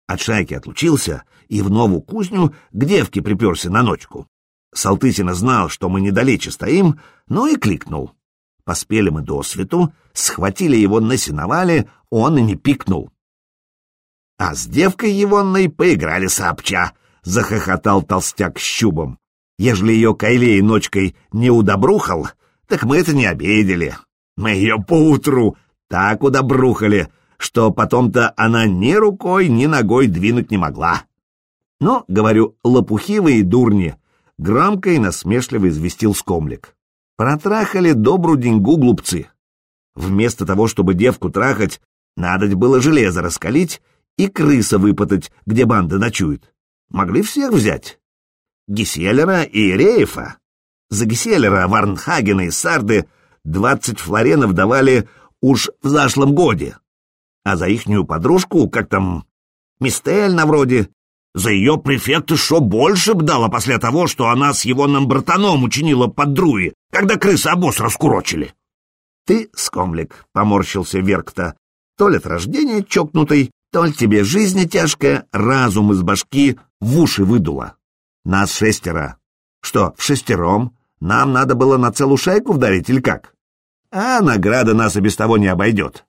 Speaker 1: От шайки отлучился и в новую кузню к девке приперся на ночку. Салтысина знал, что мы недалече стоим, ну и кликнул. Поспели мы до свету, схватили его на сеновале, он и не пикнул. А с девкой егонной поиграли сообща, — захохотал толстяк с щубом. Ежели ее Кайлей ночкой не удобрухал, так мы это не обидели. Мы ее поутру так удобрухали, что потом-то она ни рукой, ни ногой двинуть не могла. Но, говорю, лопухивые дурни, громко и насмешливо известил скомлик. Протрахали добру деньгу глупцы. Вместо того, чтобы девку трахать, надо было железо раскалить и крыса выпотать, где банда ночует. Могли всех взять. Геселера и Рейфа. За Геселера, Варнхагена и Сарды двадцать флоренов давали уж в зашлом годе. А за ихнюю подружку, как там, Мистель на вроде, за ее префекта шо больше б дала после того, что она с его нам братаном учинила под друи, когда крысы обоз раскурочили. Ты, скомлик, поморщился Веркта, то ли от рождения чокнутый, то ли тебе жизнь тяжкая, разум из башки в уши выдула. Нас шестеро. Что, в шестером? Нам надо было на целую шайку вдарить или как? А награда нас и без того не обойдет.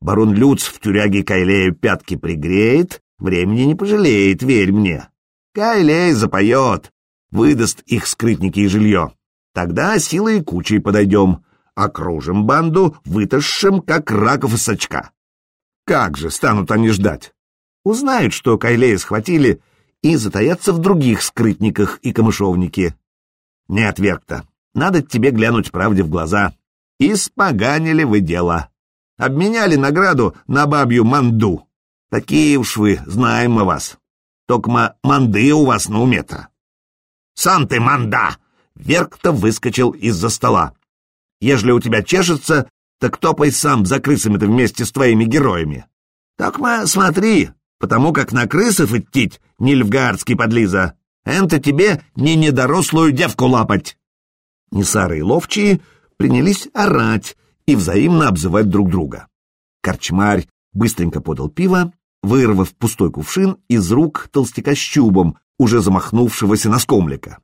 Speaker 1: Барон Люц в тюряге Кайлею пятки пригреет, времени не пожалеет, верь мне. Кайлей запоет, выдаст их скрытники и жилье. Тогда силой кучей подойдем, окружим банду, вытащим, как раков из сачка. Как же станут они ждать? Узнают, что Кайлея схватили, и затаятся в других скрытниках и камышовнике. Нет, Веркта, надо тебе глянуть правде в глаза. Испоганили вы дело. Обменяли награду на бабью манду. Такие уж вы, знаем мы вас. Только манды у вас на уме-то. Сам ты манда! Верк-то выскочил из-за стола. Ежели у тебя чешется, так топай сам за крысами-то вместе с твоими героями. Так мы смотри, потому как на крысов идти, нильфгардский подлиза, энто тебе не недорослую девку лапать. Несары и ловчие принялись орать и взаимно обзывать друг друга. Корчмарь быстренько подал пиво, вырвав пустой кувшин из рук толстяка с чубом, уже замахнувшегося на скомлика.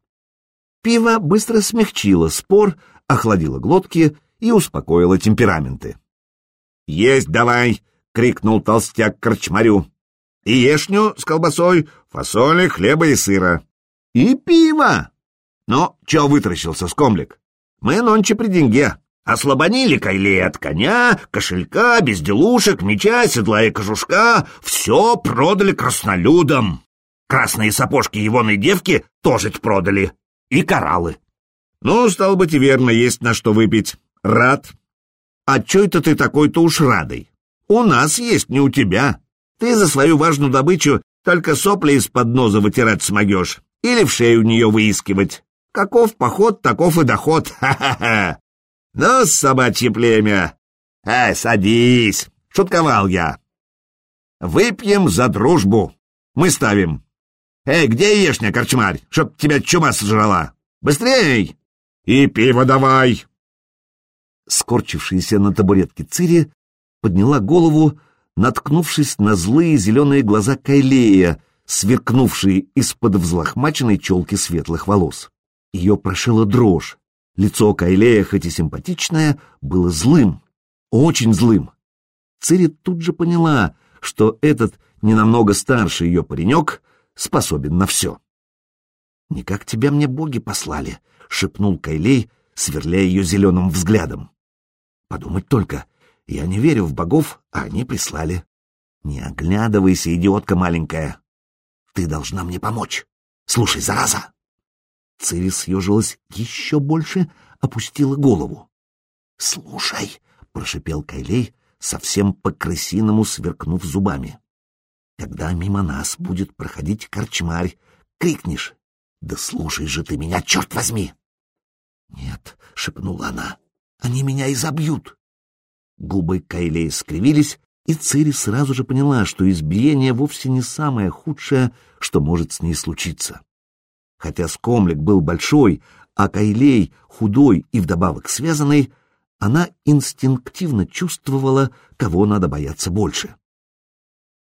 Speaker 1: Пиво быстро смягчило спор, охладило глотки и успокоило темпераменты. «Есть давай!» — крикнул толстяк корчмарю. «И ешню с колбасой, фасоли, хлеба и сыра. И пиво!» «Ну, чё вытаращился, скомлик? Мы нонче при деньге. Ослабонили кайле от коня, кошелька, безделушек, меча, седла и кожушка. Все продали краснолюдам. Красные сапожки егоной девки тоже продали. И кораллы. Ну, стал быть, верно, есть на что выпить. Рад. А чё это ты такой-то уж радый? У нас есть, не у тебя. Ты за свою важную добычу только сопли из-под ноза вытирать смогешь или в шею нее выискивать. Каков поход, таков и доход. Ха-ха-ха. Ну, собачье племя. Эй, садись. Шутковал я. Выпьем за дружбу. Мы ставим. Эй, где ешня, корчмарь, чтоб тебя чума сожрала? Быстрей! И пиво давай. Скорчившаяся на табуретке Цири подняла голову, наткнувшись на злые зеленые глаза Кайлея, сверкнувшие из-под взлохмаченной челки светлых волос. Ее прошила дрожь. Лицо Кайлея, хоть и симпатичное, было злым, очень злым. Цири тут же поняла, что этот ненамного старше ее паренек способен на все. «Не как тебя мне боги послали», — шепнул Кайлей, сверляя ее зеленым взглядом. «Подумать только, я не верю в богов, а они прислали. Не оглядывайся, идиотка маленькая. Ты должна мне помочь. Слушай, зараза!» Цири съежилась еще больше, опустила голову. «Слушай», — прошипел Кайлей, совсем по-крысиному сверкнув зубами. «Когда мимо нас будет проходить корчмарь, крикнешь. Да слушай же ты меня, черт возьми!» «Нет», — шепнула она, — «они меня изобьют». Губы Кайлей скривились, и Цири сразу же поняла, что избиение вовсе не самое худшее, что может с ней случиться. Хотя скомлик был большой, а Кайлей худой и вдобавок связанный, она инстинктивно чувствовала, кого надо бояться больше.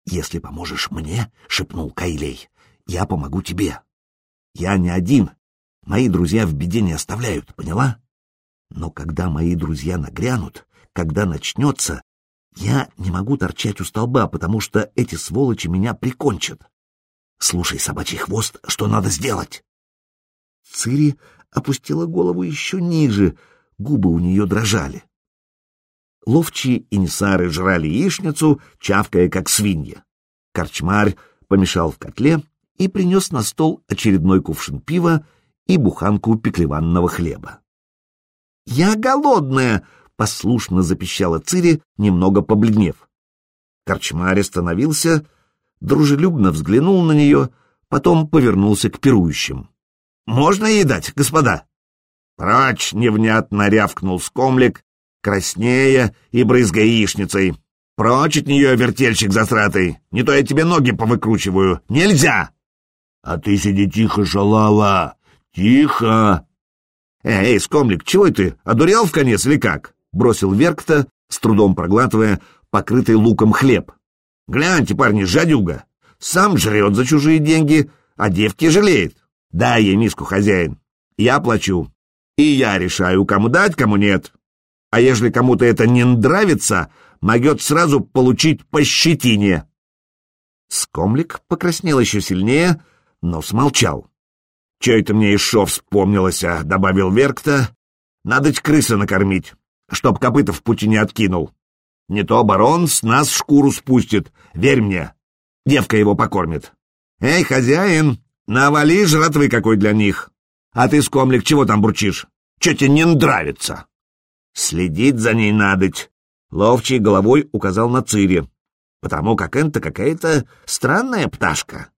Speaker 1: «Если поможешь мне, — шепнул Кайлей, — я помогу тебе. Я не один, мои друзья в беде не оставляют, поняла? Но когда мои друзья нагрянут, когда начнется, я не могу торчать у столба, потому что эти сволочи меня прикончат. Слушай, собачий хвост, что надо сделать?» Цири опустила голову еще ниже, губы у нее дрожали. Ловчие и несары жрали яичницу, чавкая, как свинья. Корчмарь помешал в котле и принес на стол очередной кувшин пива и буханку пеклеванного хлеба. «Я голодная!» — послушно запищала Цири, немного побледнев. Корчмарь остановился, дружелюбно взглянул на нее, потом повернулся к пирующим. Можно едать, господа?» «Прочь!» — невнятно рявкнул скомлик, краснея и брызгая яичницей. «Прочь от нее, вертельщик засратый! Не то я тебе ноги повыкручиваю! Нельзя!» «А ты сиди тихо, шалава! Тихо!» «Эй, скомлик, чего ты, одурел в конец или как?» — бросил Веркта, с трудом проглатывая покрытый луком хлеб. «Гляньте, парни, жадюга! Сам жрет за чужие деньги, а девки жалеет. Дай ей миску, хозяин. Я плачу. И я решаю, кому дать, кому нет. А если кому-то это не нравится, могет сразу получить по щетине. Скомлик покраснел еще сильнее, но смолчал. «Че это мне из шов вспомнилось, а?» — добавил Веркта. «Надо крыса накормить, чтоб копыта в пути не откинул. Не то барон с нас шкуру спустит, верь мне. Девка его покормит. Эй, хозяин, Навали жратвы какой для них. А ты, скомлик, чего там бурчишь? Че тебе не нравится? Следить за ней надоть. Ловчий головой указал на Цири. потому как это какая-то странная пташка.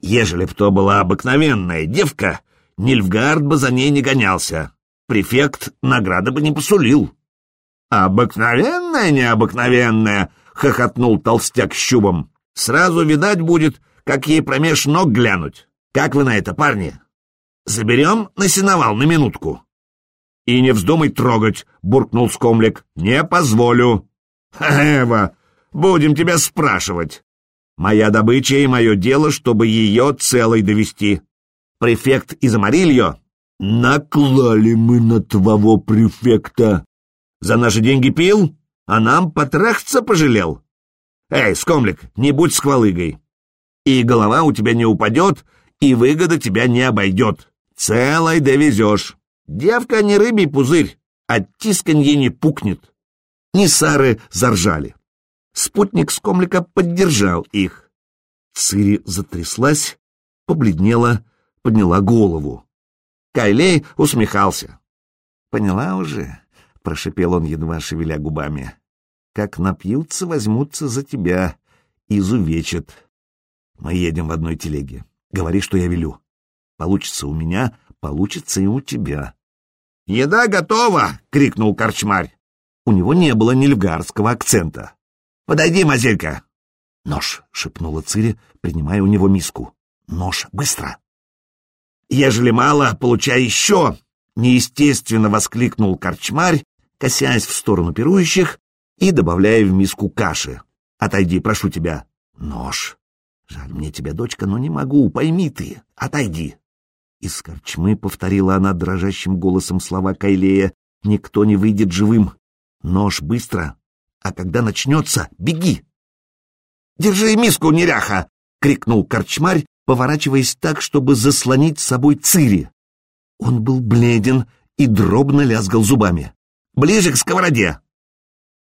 Speaker 1: Ежели б то была обыкновенная девка, Нильфгард бы за ней не гонялся. Префект награды бы не посулил. «Обыкновенная, необыкновенная!» — хохотнул толстяк щубом. «Сразу видать будет, как ей промеж ног глянуть. Как вы на это, парни? Заберем на сеновал на минутку». «И не вздумай трогать!» — буркнул скомлик. «Не позволю!» «Эва, будем тебя спрашивать!» Моя добыча и мое дело, чтобы ее целой довести. Префект из Амарильо наклали мы на твоего префекта. За наши деньги пил, а нам потрахаться пожалел. Эй, скомлик, не будь сквалыгой. И голова у тебя не упадет, и выгода тебя не обойдет. Целой довезешь. Девка не рыбий пузырь, а тисканье не пукнет. Нисары заржали. Спутник Скомлика поддержал их. Цири затряслась, побледнела, подняла голову. Кайлей усмехался. «Поняла уже?» — прошипел он, едва шевеля губами. «Как напьются, возьмутся за тебя, изувечат. Мы едем в одной телеге. Говори, что я велю. Получится у меня, получится и у тебя». «Еда готова!» — крикнул корчмарь. У него не было нильфгарского акцента. Подойди, Мазелька!» «Нож!» — шепнула Цири, принимая у него миску. «Нож! Быстро!» «Ежели мало, получай еще!» — неестественно воскликнул корчмарь, косясь в сторону пирующих и добавляя в миску каши. «Отойди, прошу тебя!» «Нож!» «Жаль мне тебя, дочка, но не могу, пойми ты! Отойди!» Из корчмы повторила она дрожащим голосом слова Кайлея «Никто не выйдет живым! Нож быстро! а когда начнется, беги. «Держи миску, неряха!» — крикнул корчмарь, поворачиваясь так, чтобы заслонить с собой Цири. Он был бледен и дробно лязгал зубами. «Ближе к сковороде!»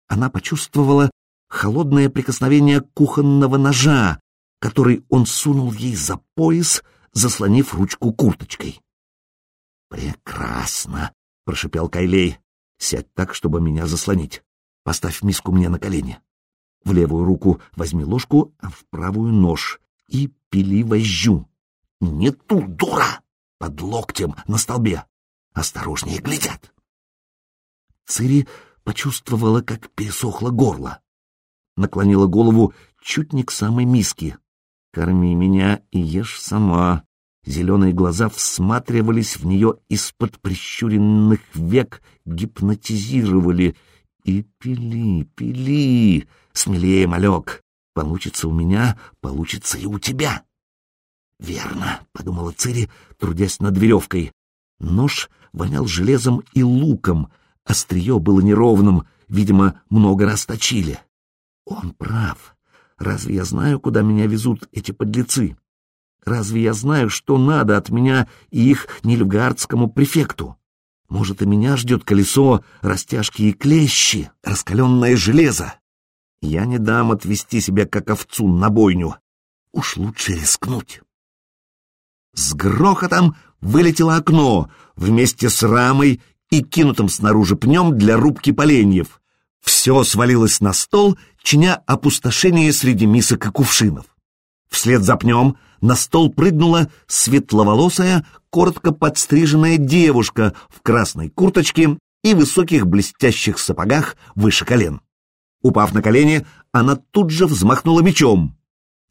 Speaker 1: Она почувствовала холодное прикосновение кухонного ножа, который он сунул ей за пояс, заслонив ручку курточкой. «Прекрасно!» — прошепел Кайлей. «Сядь так, чтобы меня заслонить. Поставь миску мне на колени. В левую руку возьми ложку, а в правую нож. И пили вожжу. Не ту, дура! Под локтем на столбе. Осторожнее глядят. Цири почувствовала, как пересохло горло. Наклонила голову чуть не к самой миске. «Корми меня и ешь сама». Зеленые глаза всматривались в нее из-под прищуренных век, гипнотизировали — и пили, пили, смелее, малек. Получится у меня, получится и у тебя. Верно, — подумала Цири, трудясь над веревкой. Нож вонял железом и луком, острие было неровным, видимо, много раз точили. Он прав. Разве я знаю, куда меня везут эти подлецы? Разве я знаю, что надо от меня и их нильфгардскому префекту? Может, и меня ждет колесо, растяжки и клещи, раскаленное железо. Я не дам отвести себя, как овцу, на бойню. Уж лучше рискнуть. С грохотом вылетело окно вместе с рамой и кинутым снаружи пнем для рубки поленьев. Все свалилось на стол, чиня опустошение среди мисок и кувшинов. Вслед за пнем на стол прыгнула светловолосая, коротко подстриженная девушка в красной курточке и высоких блестящих сапогах выше колен. Упав на колени, она тут же взмахнула мечом.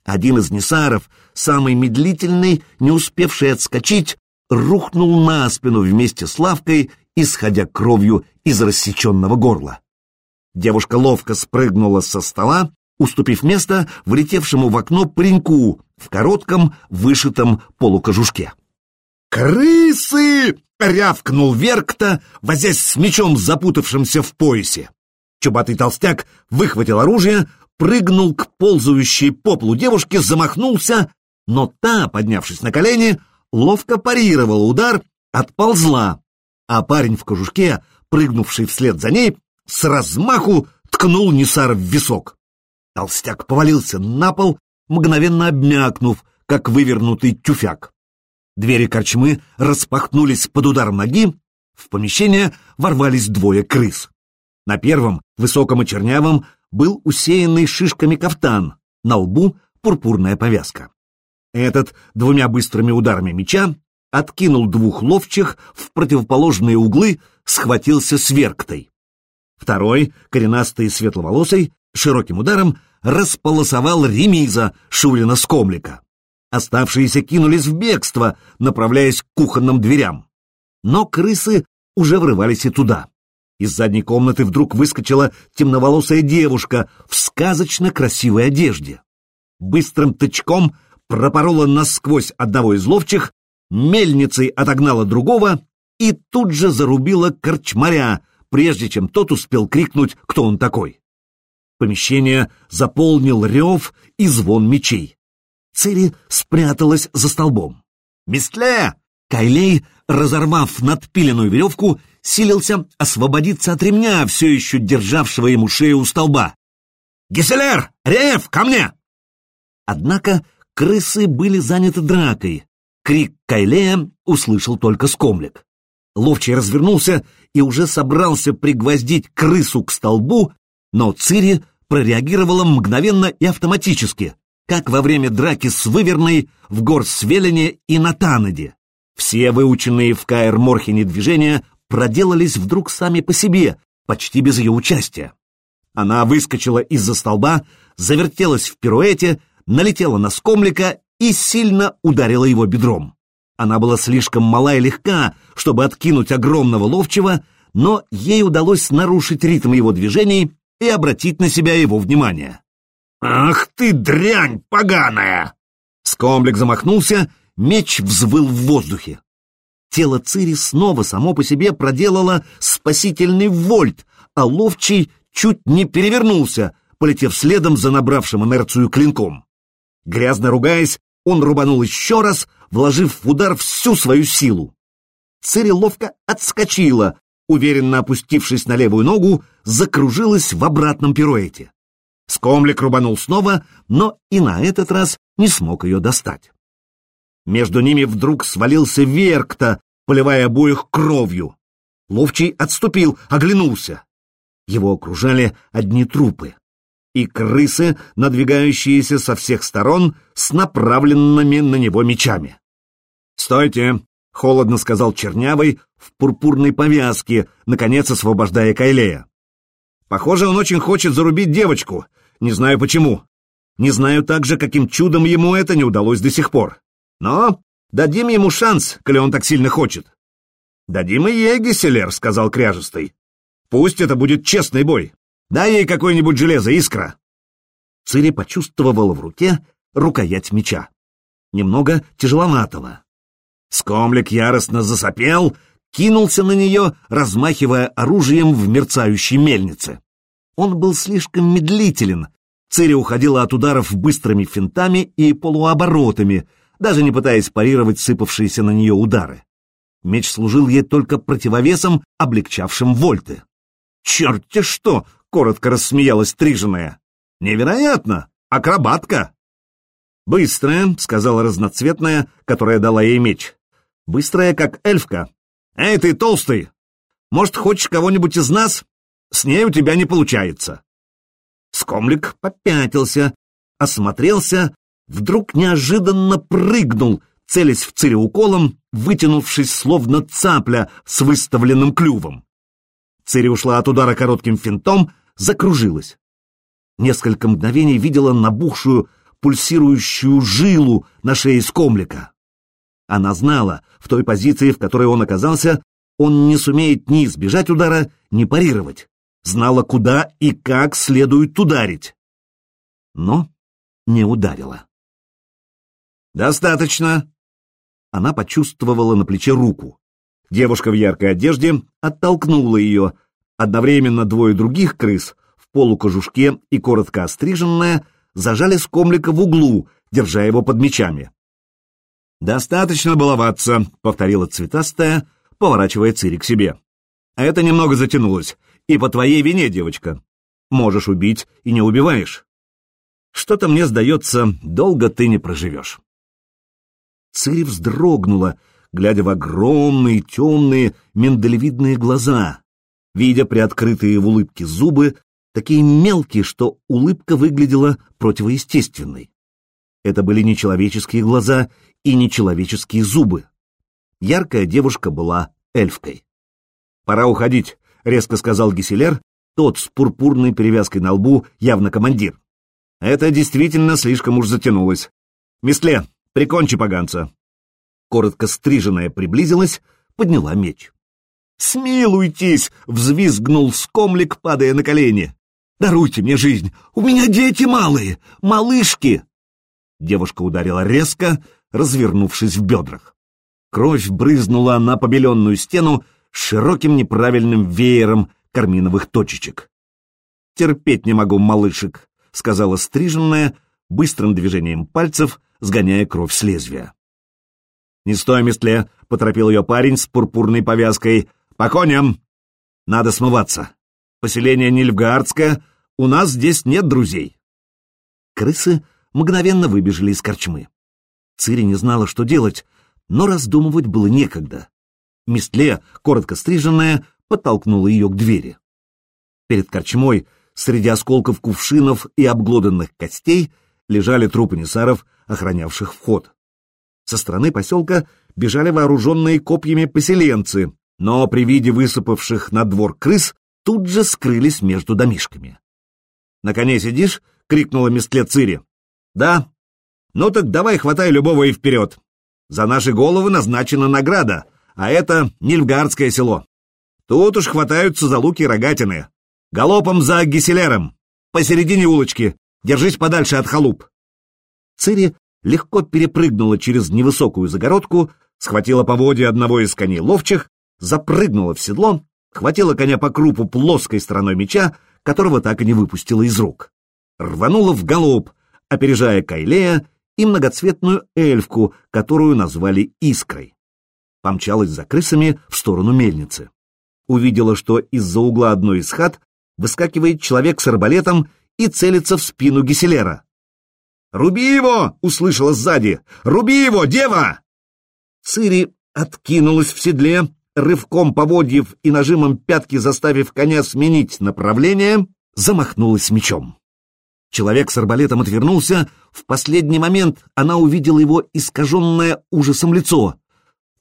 Speaker 1: Один из несаров, самый медлительный, не успевший отскочить, рухнул на спину вместе с лавкой, исходя кровью из рассеченного горла. Девушка ловко спрыгнула со стола, уступив место влетевшему в окно пареньку в коротком вышитом полукожушке. «Крысы!» — рявкнул Веркта, возясь с мечом, запутавшимся в поясе. Чубатый толстяк выхватил оружие, прыгнул к ползающей по полу девушке, замахнулся, но та, поднявшись на колени, ловко парировала удар, отползла, а парень в кожушке, прыгнувший вслед за ней, с размаху ткнул Несара в висок. Толстяк повалился на пол, мгновенно обмякнув, как вывернутый тюфяк. Двери корчмы распахнулись под ударом ноги, в помещение ворвались двое крыс. На первом, высоком и чернявом,
Speaker 2: был усеянный шишками кафтан, на лбу пурпурная повязка. Этот двумя быстрыми ударами меча откинул двух ловчих в противоположные углы, схватился с верктой. Второй, коренастый и светловолосый, широким ударом располосовал ремиза Шулина Скомлика. Оставшиеся кинулись в бегство, направляясь к кухонным дверям. Но крысы уже врывались и туда. Из задней комнаты вдруг выскочила темноволосая девушка в сказочно красивой одежде. Быстрым тычком пропорола насквозь одного из ловчих, мельницей отогнала другого и тут же зарубила корчмаря, прежде чем тот успел крикнуть, кто он такой. Помещение заполнил рев и звон мечей. Цири спряталась за столбом. «Местле!» Кайлей, разорвав надпиленную веревку, силился освободиться от ремня, все еще державшего ему шею у столба. «Геселер! Рев, ко мне!» Однако крысы были заняты дракой. Крик Кайлея услышал только скомлик. Ловчий развернулся и уже собрался пригвоздить крысу к столбу, но Цири прореагировала мгновенно и автоматически, как во время драки с Выверной в Горсвелене и на Танаде. Все выученные в Каэр Морхене движения проделались вдруг сами по себе, почти без ее участия. Она выскочила из-за столба, завертелась в пируэте, налетела на скомлика и сильно ударила его бедром. Она была слишком мала и легка, чтобы откинуть огромного ловчего, но ей удалось нарушить ритм его движений и обратить на себя его внимание. «Ах ты, дрянь поганая!» Скомблик замахнулся, меч взвыл в воздухе. Тело Цири снова само по себе проделало спасительный вольт, а ловчий чуть не перевернулся, полетев следом за набравшим инерцию клинком. Грязно ругаясь, он рубанул еще раз, вложив в удар всю свою силу. Цири ловко отскочила, уверенно опустившись на левую ногу, закружилась в обратном пируэте. Скомлик рубанул снова, но и на этот раз не смог ее достать. Между ними вдруг свалился Веркта, поливая обоих кровью. Ловчий отступил, оглянулся. Его окружали одни трупы. И крысы, надвигающиеся со всех сторон, с направленными на него мечами. «Стойте!» — холодно сказал Чернявый в пурпурной повязке, наконец освобождая Кайлея. «Похоже, он очень хочет зарубить девочку. Не знаю почему. Не знаю также, каким чудом ему это не удалось до сих пор. Но дадим ему шанс, коли он так сильно хочет». «Дадим и ей, Гесселер», — сказал Кряжестый. «Пусть это будет честный бой. Дай ей какое-нибудь железо, искра». Цири почувствовала в руке рукоять меча. Немного тяжеловатого. Скомлик яростно засопел, кинулся на нее, размахивая оружием в мерцающей мельнице. Он был слишком медлителен. Цири уходила от ударов быстрыми финтами и полуоборотами, даже не пытаясь парировать сыпавшиеся на нее удары. Меч служил ей только противовесом, облегчавшим вольты. «Черт-те что!» — коротко рассмеялась Триженая. «Невероятно! Акробатка!» «Быстрая», — сказала разноцветная, которая дала ей меч быстрая, как эльфка. «Эй, ты толстый! Может, хочешь кого-нибудь из нас? С ней у тебя не получается!» Скомлик попятился, осмотрелся, вдруг неожиданно прыгнул, целясь в Цири уколом, вытянувшись словно цапля с выставленным клювом. Цири ушла от удара коротким финтом, закружилась. Несколько мгновений видела набухшую, пульсирующую жилу на шее скомлика. Она знала, в той позиции, в которой он оказался, он не сумеет ни избежать удара, ни парировать. Знала, куда и как следует ударить. Но не ударила. «Достаточно!» Она почувствовала на плече руку. Девушка в яркой одежде оттолкнула ее. Одновременно двое других крыс в полукожушке и коротко остриженная зажали скомлика в углу, держа его под мечами. «Достаточно баловаться», — повторила цветастая, поворачивая Цири к себе. «Это немного затянулось, и по твоей вине, девочка. Можешь убить и не убиваешь. Что-то мне сдается, долго ты не проживешь». Цири вздрогнула, глядя в огромные темные миндалевидные глаза, видя приоткрытые в улыбке зубы, такие мелкие, что улыбка выглядела противоестественной. Это были нечеловеческие глаза и нечеловеческие зубы. Яркая девушка была эльфкой. «Пора уходить», — резко сказал Гиселер, тот с пурпурной перевязкой на лбу, явно командир. «Это действительно слишком уж затянулось. Местле, прикончи поганца». Коротко стриженная приблизилась, подняла меч. «Смилуйтесь!» — взвизгнул скомлик, падая на колени. «Даруйте мне жизнь! У меня дети малые! Малышки!» Девушка ударила резко, развернувшись в бедрах. Кровь брызнула на побеленную стену широким неправильным веером карминовых точечек. «Терпеть не могу малышек», — сказала стриженная, быстрым движением пальцев, сгоняя кровь с лезвия. «Не стой, местле!» — поторопил ее парень с пурпурной повязкой. «По коням! Надо смываться. Поселение Нильфгаардское, у нас здесь нет друзей». Крысы мгновенно выбежали из корчмы. Цири не знала, что делать, но раздумывать было некогда. Местле, коротко стриженная, подтолкнула ее к двери. Перед корчмой, среди осколков кувшинов и обглоданных костей, лежали трупы несаров, охранявших вход. Со стороны поселка бежали вооруженные копьями поселенцы, но при виде высыпавших на двор крыс тут же скрылись между домишками. «На коне сидишь?» — крикнула Местле Цири. «Да». «Ну так давай хватай любого и вперед. За наши головы назначена награда, а это Нильфгардское село. Тут уж хватаются за луки рогатины. Галопом за Геселером. Посередине улочки. Держись подальше от халуп». Цири легко перепрыгнула через невысокую загородку, схватила поводья одного из коней ловчих, запрыгнула в седло, хватила коня по крупу плоской стороной меча, которого так и не выпустила из рук. Рванула в галоп, опережая Кайлея и многоцветную эльфку, которую назвали Искрой. Помчалась за крысами в сторону мельницы. Увидела, что из-за угла одной из хат выскакивает человек с арбалетом и целится в спину Геселера. «Руби его!» — услышала сзади. «Руби его, дева!» Цири откинулась в седле, рывком поводьев и нажимом пятки заставив коня сменить направление, замахнулась мечом. Человек с арбалетом отвернулся. В последний момент она увидела его искаженное ужасом лицо.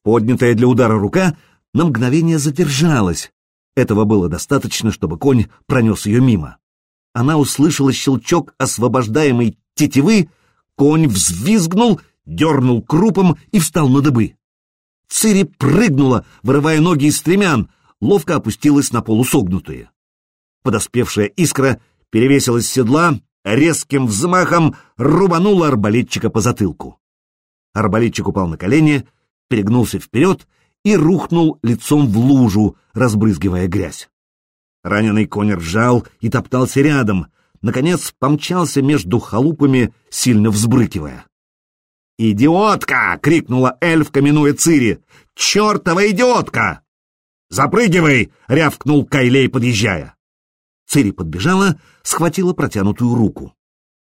Speaker 2: Поднятая для удара рука на мгновение задержалась. Этого было достаточно, чтобы конь пронес ее мимо. Она услышала щелчок освобождаемой тетивы, конь взвизгнул, дернул крупом и встал на дыбы. Цири прыгнула, вырывая ноги из стремян, ловко опустилась на полусогнутые. Подоспевшая искра перевесилась с седла резким взмахом рубанула арбалетчика по затылку. Арбалетчик упал на колени, перегнулся вперед и рухнул лицом в лужу, разбрызгивая грязь. Раненый конь ржал и топтался рядом, наконец помчался между халупами, сильно взбрыкивая. «Идиотка!» — крикнула эльфка, минуя Цири. «Чертова идиотка!» «Запрыгивай!» — рявкнул Кайлей, подъезжая. Цири подбежала, схватила протянутую руку.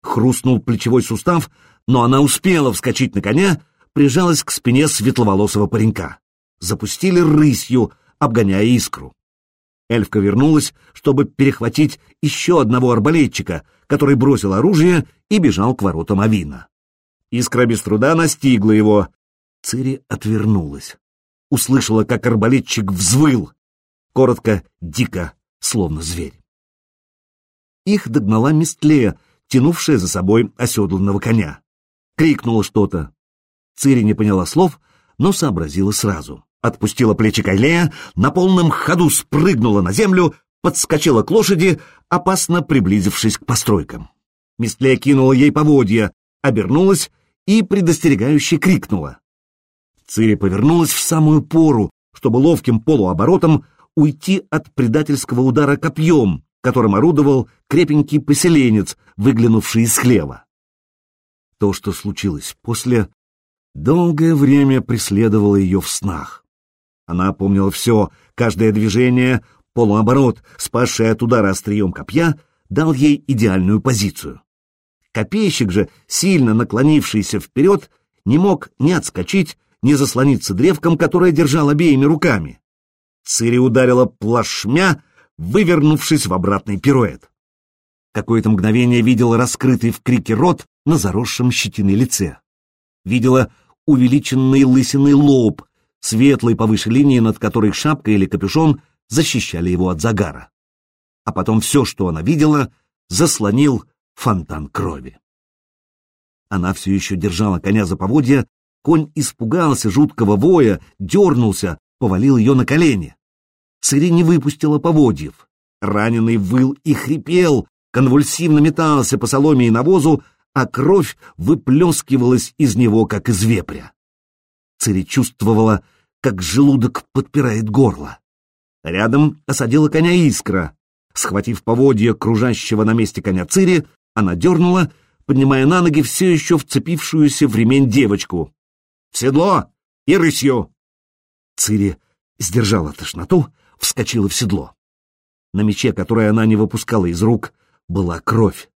Speaker 2: Хрустнул плечевой сустав, но она успела вскочить на коня, прижалась к спине светловолосого паренька. Запустили рысью, обгоняя искру. Эльфка вернулась, чтобы перехватить еще одного арбалетчика, который бросил оружие и бежал к воротам Авина. Искра без труда настигла его. Цири отвернулась. Услышала, как арбалетчик взвыл. Коротко, дико, словно зверь. Их догнала Местле, тянувшая за собой оседланного коня. Крикнула что-то. Цири не поняла слов, но сообразила сразу. Отпустила плечи Кайлея, на полном ходу спрыгнула на землю, подскочила к лошади, опасно приблизившись к постройкам. Местле кинула ей поводья, обернулась и предостерегающе крикнула. Цири повернулась в самую пору, чтобы ловким полуоборотом уйти от предательского удара копьем, которым орудовал крепенький поселенец, выглянувший из хлева. То, что случилось после, долгое время преследовало ее в снах. Она помнила все, каждое движение, полуоборот, спасший от удара острием копья, дал ей идеальную позицию. Копейщик же, сильно наклонившийся вперед, не мог ни отскочить, ни заслониться древком, которое держал обеими руками. Цири ударила плашмя, вывернувшись в обратный пируэт. Какое-то мгновение видела раскрытый в крике рот на заросшем щетиной лице. Видела увеличенный лысиный лоб, светлый повыше линии, над которой шапка или капюшон защищали его от загара. А потом все, что она видела, заслонил фонтан крови. Она все еще держала коня за поводья, конь испугался жуткого воя, дернулся, повалил ее на колени. Цири не выпустила поводьев. Раненый выл и хрипел, конвульсивно метался по соломе и навозу, а кровь выплескивалась из него, как из вепря. Цири чувствовала, как желудок подпирает горло. Рядом осадила коня искра. Схватив поводья кружащего на месте коня Цири, она дернула, поднимая на ноги все еще вцепившуюся в ремень девочку. «В седло! И рысью!» Цири сдержала тошноту, вскочила в седло. На мече, который она не выпускала из рук, была кровь.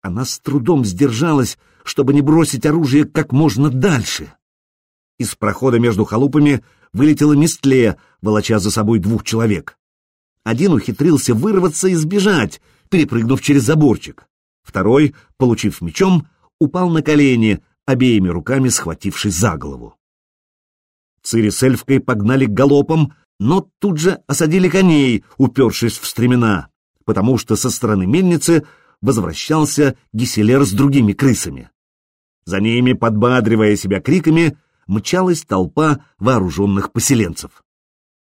Speaker 2: Она с трудом сдержалась, чтобы не бросить оружие как можно дальше. Из прохода между халупами вылетела Местле, волоча за собой двух человек. Один ухитрился вырваться и сбежать, перепрыгнув через заборчик. Второй, получив мечом, упал на колени, обеими руками схватившись за голову. Цири с эльфкой погнали галопом, но тут же осадили коней, упершись в стремена, потому что со стороны мельницы возвращался Гиселер с другими крысами. За ними, подбадривая себя криками, мчалась толпа вооруженных поселенцев.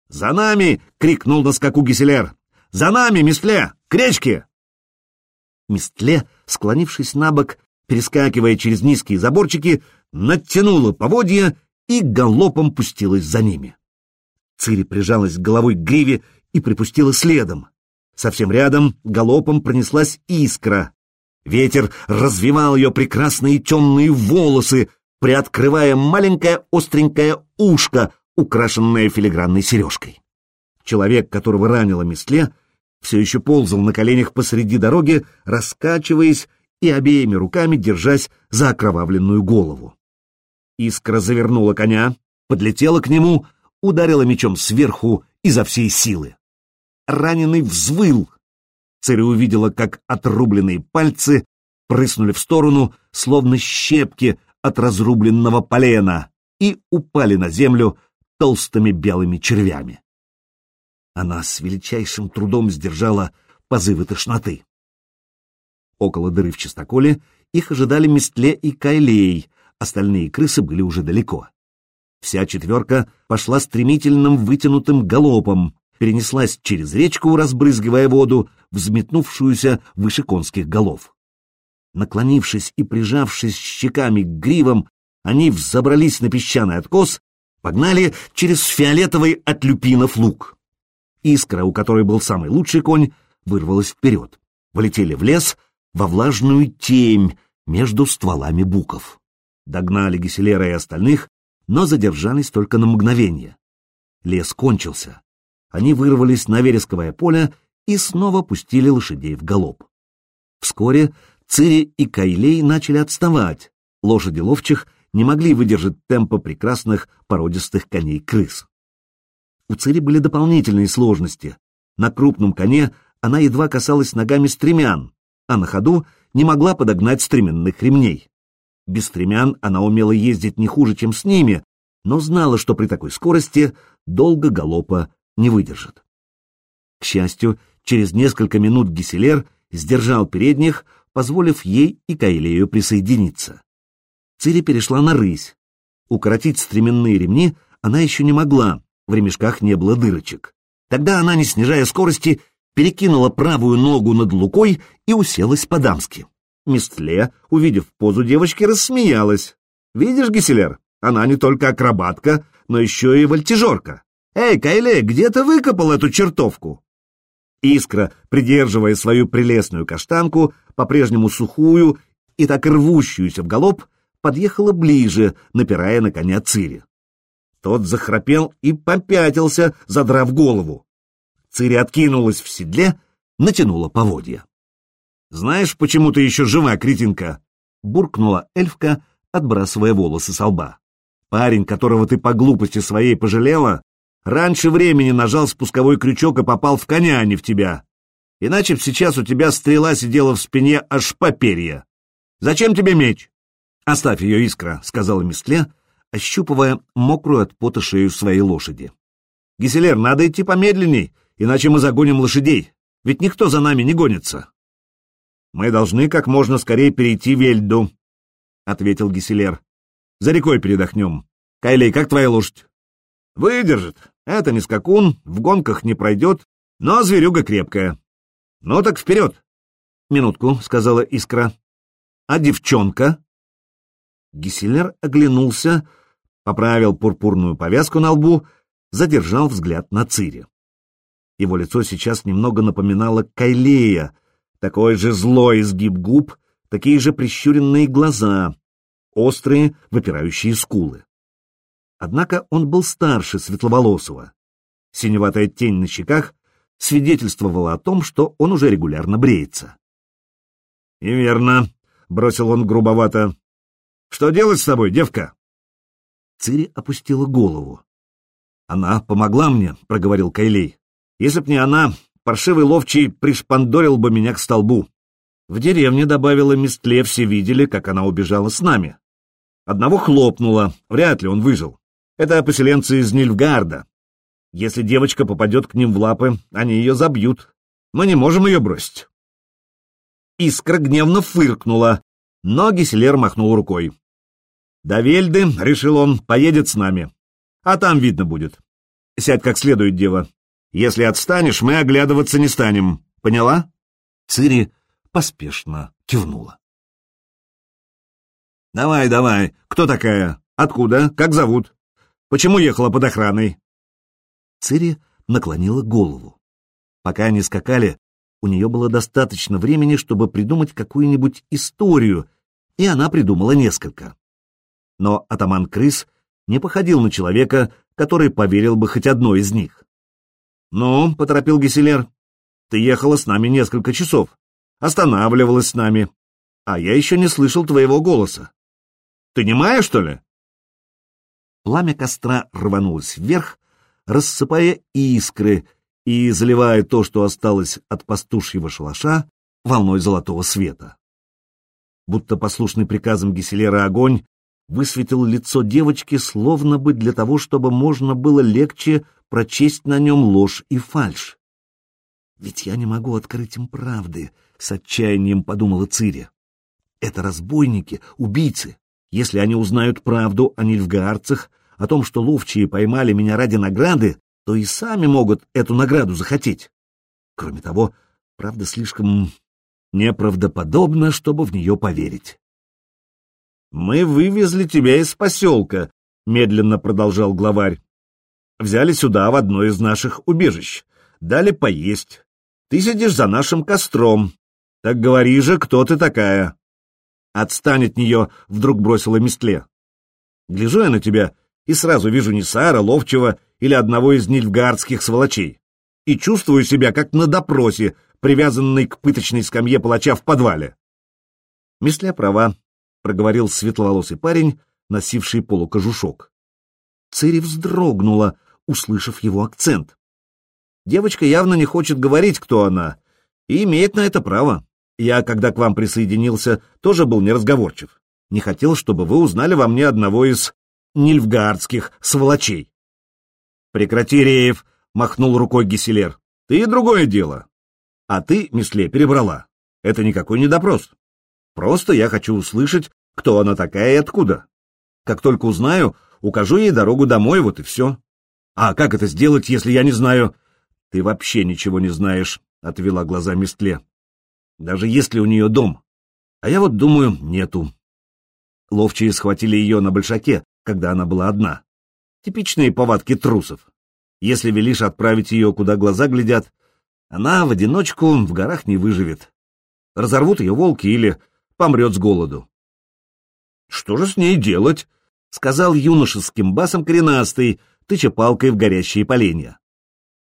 Speaker 2: «За нами!» — крикнул на скаку Гиселер. «За нами, Местле! К речке!» Местле, склонившись на бок, перескакивая через низкие заборчики, натянула поводья и галопом пустилась за ними. Цири прижалась головой к гриве и припустила следом. Совсем рядом галопом пронеслась искра. Ветер развивал ее прекрасные темные волосы, приоткрывая маленькое остренькое ушко, украшенное филигранной сережкой. Человек, которого ранило местле, все еще ползал на коленях посреди дороги, раскачиваясь и обеими руками держась за окровавленную голову. Искра завернула коня, подлетела к нему, ударила мечом сверху изо всей силы. Раненый взвыл. Царь увидела, как отрубленные пальцы прыснули в сторону, словно щепки от разрубленного полена, и упали на землю толстыми белыми червями. Она с величайшим трудом сдержала позывы тошноты. Около дыры в чистоколе их ожидали Местле и Кайлей, остальные крысы были уже далеко. Вся четверка пошла стремительным вытянутым галопом, перенеслась через речку, разбрызгивая воду, взметнувшуюся выше конских голов. Наклонившись и прижавшись щеками к гривам, они взобрались на песчаный откос, погнали через фиолетовый от люпинов луг. Искра, у которой был самый лучший конь, вырвалась вперед. Влетели в лес, во влажную темь между стволами буков. Догнали Геселера и остальных, но задержались только на мгновение. Лес кончился. Они вырвались на вересковое поле и снова пустили лошадей в галоп. Вскоре Цири и Кайлей начали отставать. Лошади ловчих не могли выдержать темпа прекрасных породистых коней-крыс. У Цири были дополнительные сложности. На крупном коне она едва касалась ногами стремян, а на ходу не могла подогнать стременных ремней. Без стремян она умела ездить не хуже, чем с ними, но знала, что при такой скорости долго галопа не выдержит. К счастью, через несколько минут Гиселер сдержал передних, позволив ей и Кайлею присоединиться. Цири перешла на рысь. Укоротить стременные ремни она еще не могла, в ремешках не было дырочек. Тогда она, не снижая скорости, перекинула правую ногу над лукой и уселась по-дамски. Местле, увидев позу девочки, рассмеялась. «Видишь, Гиселер, она не только акробатка, но еще и вольтежерка. Эй, Кайле, где ты выкопал эту чертовку?» Искра, придерживая свою прелестную каштанку, по-прежнему сухую и так рвущуюся в галоп, подъехала ближе, напирая на коня Цири. Тот захрапел и попятился, задрав голову. Цири откинулась в седле, натянула поводья. «Знаешь, почему ты еще жива, кретинка?» — буркнула эльфка, отбрасывая волосы со лба. «Парень, которого ты по глупости своей пожалела, раньше времени нажал спусковой крючок и попал в коня, а не в тебя.
Speaker 1: Иначе сейчас у тебя стрела сидела в спине аж по перья. Зачем тебе меч? Оставь ее, Искра, — сказала Местле, ощупывая мокрую от пота шею своей лошади. Гиселер, надо идти помедленней, иначе мы загоним лошадей, ведь никто за нами не гонится. Мы должны как можно скорее перейти в Эльду, — ответил Гиселер. За рекой передохнем. Кайлей, как твоя лошадь? Выдержит. Это не скакун, в гонках не пройдет, но зверюга крепкая. Ну так вперед. Минутку, — сказала Искра. А девчонка? Гиселер оглянулся, поправил пурпурную повязку на лбу, задержал взгляд на Цири. Его лицо сейчас немного напоминало Кайлея, такой же злой изгиб губ, такие же прищуренные глаза, острые, выпирающие скулы. Однако он был старше Светловолосого. Синеватая тень на щеках свидетельствовала о том, что он уже регулярно бреется. — И верно, — бросил он грубовато. — Что делать с тобой, девка? Цири опустила голову. — Она помогла мне, — проговорил Кайлей. — Если б не она, паршивый ловчий пришпандорил бы меня к столбу. В деревне, добавила Местле, все видели, как она убежала с нами. Одного хлопнуло, вряд ли он выжил. Это поселенцы из Нильфгарда. Если девочка попадет к ним в лапы, они ее забьют. Мы не можем ее бросить. Искра гневно фыркнула, но Гиселер махнул рукой. «До Вельды, — решил он, — поедет с нами. А там видно будет. Сядь как следует, дева. Если отстанешь, мы оглядываться не станем. Поняла?» Цири поспешно кивнула. «Давай, давай. Кто такая? Откуда? Как зовут? Почему ехала под охраной?» Цири наклонила голову. Пока они скакали, у нее было достаточно времени, чтобы придумать какую-нибудь историю, и она придумала несколько. Но атаман крыс не походил на человека, который поверил бы хоть одной из них. «Ну», — поторопил Геселер, — «ты ехала с нами несколько часов, останавливалась с нами, а я еще не слышал твоего голоса. Ты не немая, что ли?» Пламя костра рванулось вверх, рассыпая искры, и заливая то, что осталось от пастушьего шалаша, волной золотого света. Будто послушный приказам Геселера огонь высветил лицо девочки, словно бы для того, чтобы можно было легче прочесть на нем ложь и фальшь. «Ведь я не могу открыть им правды», — с отчаянием подумала Цири. «Это разбойники, убийцы. Если они узнают правду о нильфгаарцах, о том, что ловчие поймали меня ради награды, то и сами могут эту награду захотеть. Кроме того, правда слишком неправдоподобна, чтобы в нее поверить. «Мы вывезли тебя из поселка», — медленно продолжал главарь. «Взяли сюда, в одно из наших убежищ, дали поесть. Ты сидишь за нашим костром. Так говори же, кто ты такая?» «Отстань от нее», — вдруг бросила Местле. «Гляжу я на тебя и сразу вижу не Сара, Ловчего или одного из нильфгардских сволочей. И чувствую себя как на допросе, привязанный к пыточной скамье палача в подвале. Месля права, — проговорил светловолосый парень, носивший полукожушок. Цири вздрогнула, услышав его акцент. Девочка явно не хочет говорить, кто она, и имеет на это право. Я, когда к вам присоединился, тоже был неразговорчив. Не хотел, чтобы вы узнали во мне одного из нильфгаардских сволочей. «Прекрати, Реев!» — махнул рукой Геселер. «Ты другое дело. А ты, Месле, перебрала. Это никакой не допрос. Просто я хочу услышать, кто она такая и откуда. Как только узнаю, укажу ей дорогу домой, вот и все. А как это сделать, если я не знаю...» «Ты вообще ничего не знаешь», — отвела глаза Местле. «Даже если у нее дом. А я вот думаю, нету». Ловчие схватили ее на большаке, когда она была одна. Типичные повадки трусов. Если велишь отправить ее, куда глаза глядят, она в одиночку в горах не выживет. Разорвут ее волки или помрет с голоду. «Что же с ней делать?» — сказал юношеским басом коренастый, тыча палкой в горящие поленья.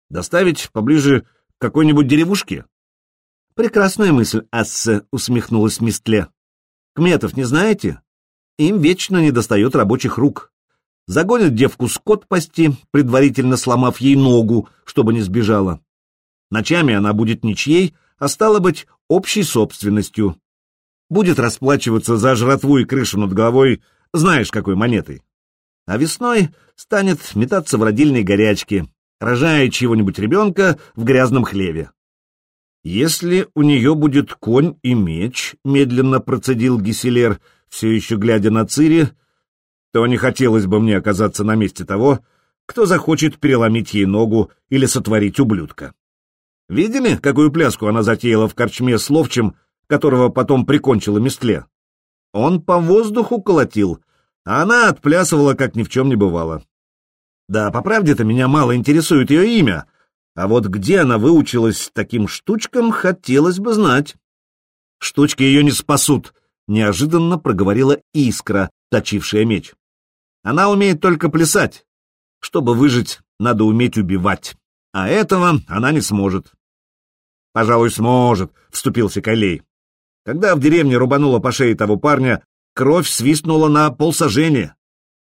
Speaker 1: «Доставить поближе к какой-нибудь деревушке?» «Прекрасная мысль, Ассе», — усмехнулась Мистле. «Кметов не знаете? Им вечно недостает рабочих рук. Загонят девку скот пасти, предварительно сломав ей ногу, чтобы не сбежала. Ночами она будет ничьей, а стало быть, общей собственностью. Будет расплачиваться за жратву и крышу над головой, знаешь, какой монетой. А весной станет метаться в родильной горячке, рожая чего-нибудь ребенка в грязном хлеве. Если у нее будет конь и меч, медленно процедил Гиселер, все еще глядя на Цири, то не хотелось бы мне оказаться на месте того, кто захочет переломить ей ногу или сотворить ублюдка. Видели, какую пляску она затеяла в корчме с ловчим, которого потом прикончила Местле? Он по воздуху колотил, а она отплясывала, как ни в чем не бывало. Да, по правде-то меня мало интересует ее имя, а вот где она выучилась таким штучкам, хотелось бы знать. Штучки ее не спасут, — неожиданно проговорила искра, точившая меч. Она умеет только плясать. Чтобы выжить, надо уметь убивать. А этого она не сможет. Пожалуй, сможет, — вступился Калей. Когда в деревне рубанула по шее того парня, кровь свистнула на полсажения.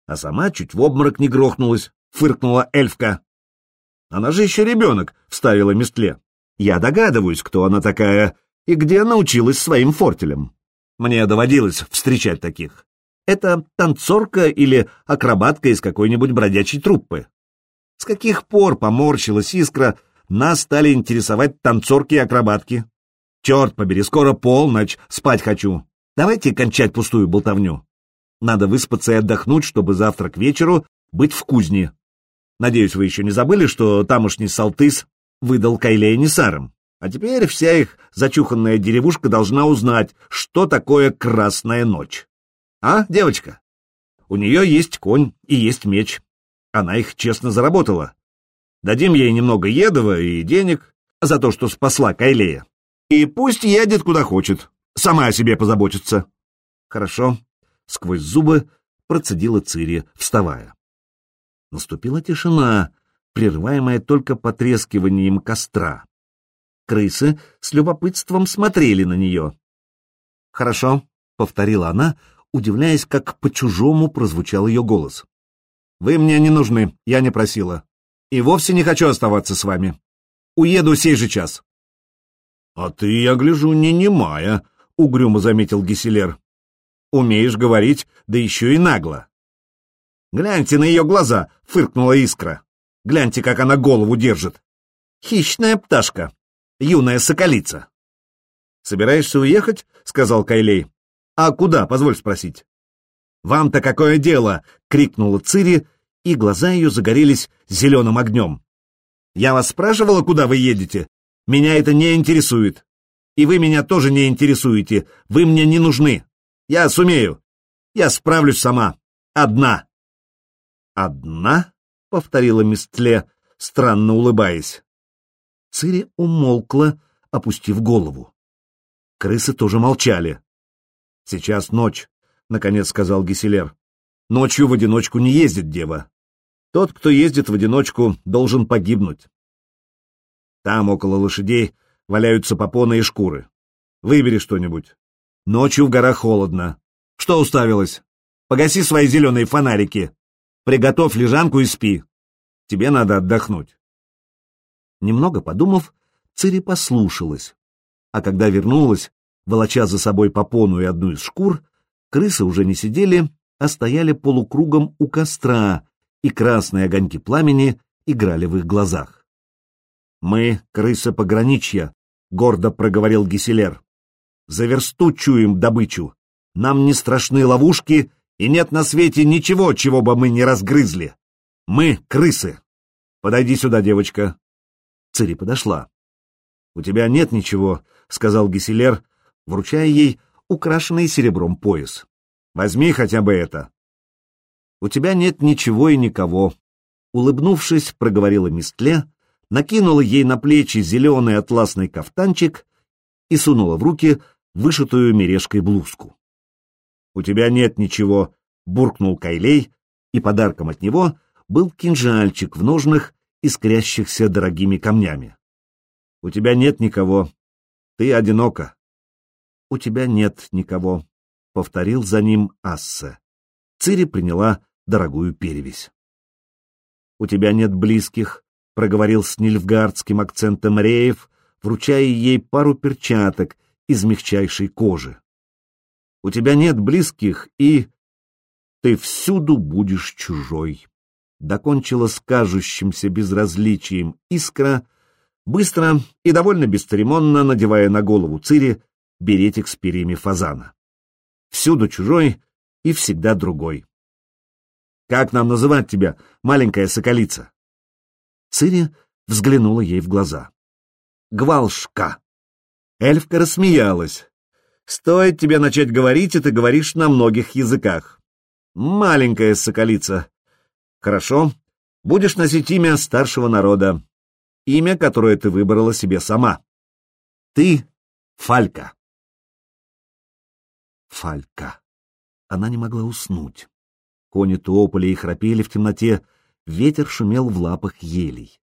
Speaker 1: А сама чуть в обморок не грохнулась, фыркнула эльфка. Она же еще ребенок, — вставила Местле. Я догадываюсь, кто она такая и где научилась своим фортелем. Мне доводилось встречать таких. Это танцорка или акробатка из какой-нибудь бродячей труппы. С каких пор поморщилась искра, нас стали интересовать танцорки и акробатки. Черт побери, скоро полночь, спать хочу. Давайте кончать пустую болтовню. Надо выспаться и отдохнуть, чтобы завтра к вечеру быть в кузне. Надеюсь, вы еще не забыли, что тамошний Салтыс выдал Кайлея Несарам. А теперь вся их зачуханная деревушка должна узнать, что такое Красная Ночь. А, девочка? У нее есть конь и есть меч. Она их честно заработала. Дадим ей немного едова и денег за то, что спасла Кайлея. И пусть едет куда хочет, сама о себе позаботится. Хорошо. Сквозь зубы процедила Цири, вставая. Наступила тишина, прерываемая только потрескиванием костра. Крысы с любопытством смотрели на нее. «Хорошо», — повторила она, удивляясь, как по-чужому прозвучал ее голос. «Вы мне не нужны, я не просила. И вовсе не хочу оставаться с вами. Уеду сей же час». «А ты, я гляжу, не немая», — угрюмо заметил Гиселер. «Умеешь говорить, да еще и нагло». «Гляньте на ее глаза!» — фыркнула искра. «Гляньте, как она голову держит! Хищная пташка!» юная соколица. «Собираешься уехать?» — сказал Кайлей. «А куда, позволь спросить?» «Вам-то какое дело?» — крикнула Цири, и глаза ее загорелись зеленым огнем. «Я вас спрашивала, куда вы едете? Меня это не интересует. И вы меня тоже не интересуете. Вы мне не нужны. Я сумею. Я справлюсь сама. Одна». «Одна?» — повторила Мистле, странно улыбаясь. Цири умолкла, опустив голову. Крысы тоже молчали. «Сейчас ночь», — наконец сказал Гиселер. «Ночью в одиночку не ездит дева. Тот, кто ездит в одиночку, должен погибнуть. Там, около лошадей, валяются попоны и шкуры. Выбери что-нибудь. Ночью в горах холодно. Что уставилось? Погаси свои зеленые фонарики. Приготовь лежанку и спи. Тебе надо отдохнуть. Немного подумав, Цири послушалась. А когда вернулась, волоча за собой попону и одну из шкур, крысы уже не сидели, а стояли полукругом у костра, и красные огоньки пламени играли в их глазах. «Мы — крысы пограничья», — гордо проговорил Гиселер. «За версту чуем добычу. Нам не страшны ловушки, и нет на свете ничего, чего бы мы не разгрызли. Мы — крысы. Подойди сюда, девочка. Цири подошла. «У тебя нет ничего», — сказал Геселер, вручая ей украшенный серебром пояс. «Возьми хотя бы это». «У тебя нет ничего и никого», — улыбнувшись, проговорила Мистле, накинула ей на плечи зеленый атласный кафтанчик и сунула в руки вышитую мережкой блузку. «У тебя нет ничего», — буркнул Кайлей, и подарком от него был кинжальчик в ножнах искрящихся дорогими камнями. У тебя нет никого. Ты одинока. У тебя нет никого, — повторил за ним Ассе. Цири приняла дорогую перевесь. У тебя нет близких, — проговорил с нильфгардским акцентом Реев,
Speaker 2: вручая ей пару перчаток из мягчайшей кожи. У тебя нет близких, и ты всюду будешь чужой. Докончила с безразличием искра, быстро и довольно бесцеремонно надевая на голову Цири беретик с перьями фазана. Всюду чужой и всегда другой. Как нам называть тебя, маленькая соколица? Цири взглянула ей в глаза. Гвалшка. Эльфка рассмеялась. Стоит тебе начать говорить, и ты говоришь на многих языках. Маленькая соколица. Хорошо, будешь носить имя старшего народа. Имя, которое ты выбрала себе сама. Ты — Фалька. Фалька. Она не могла уснуть. Кони топали и храпели в темноте, ветер шумел в лапах елей.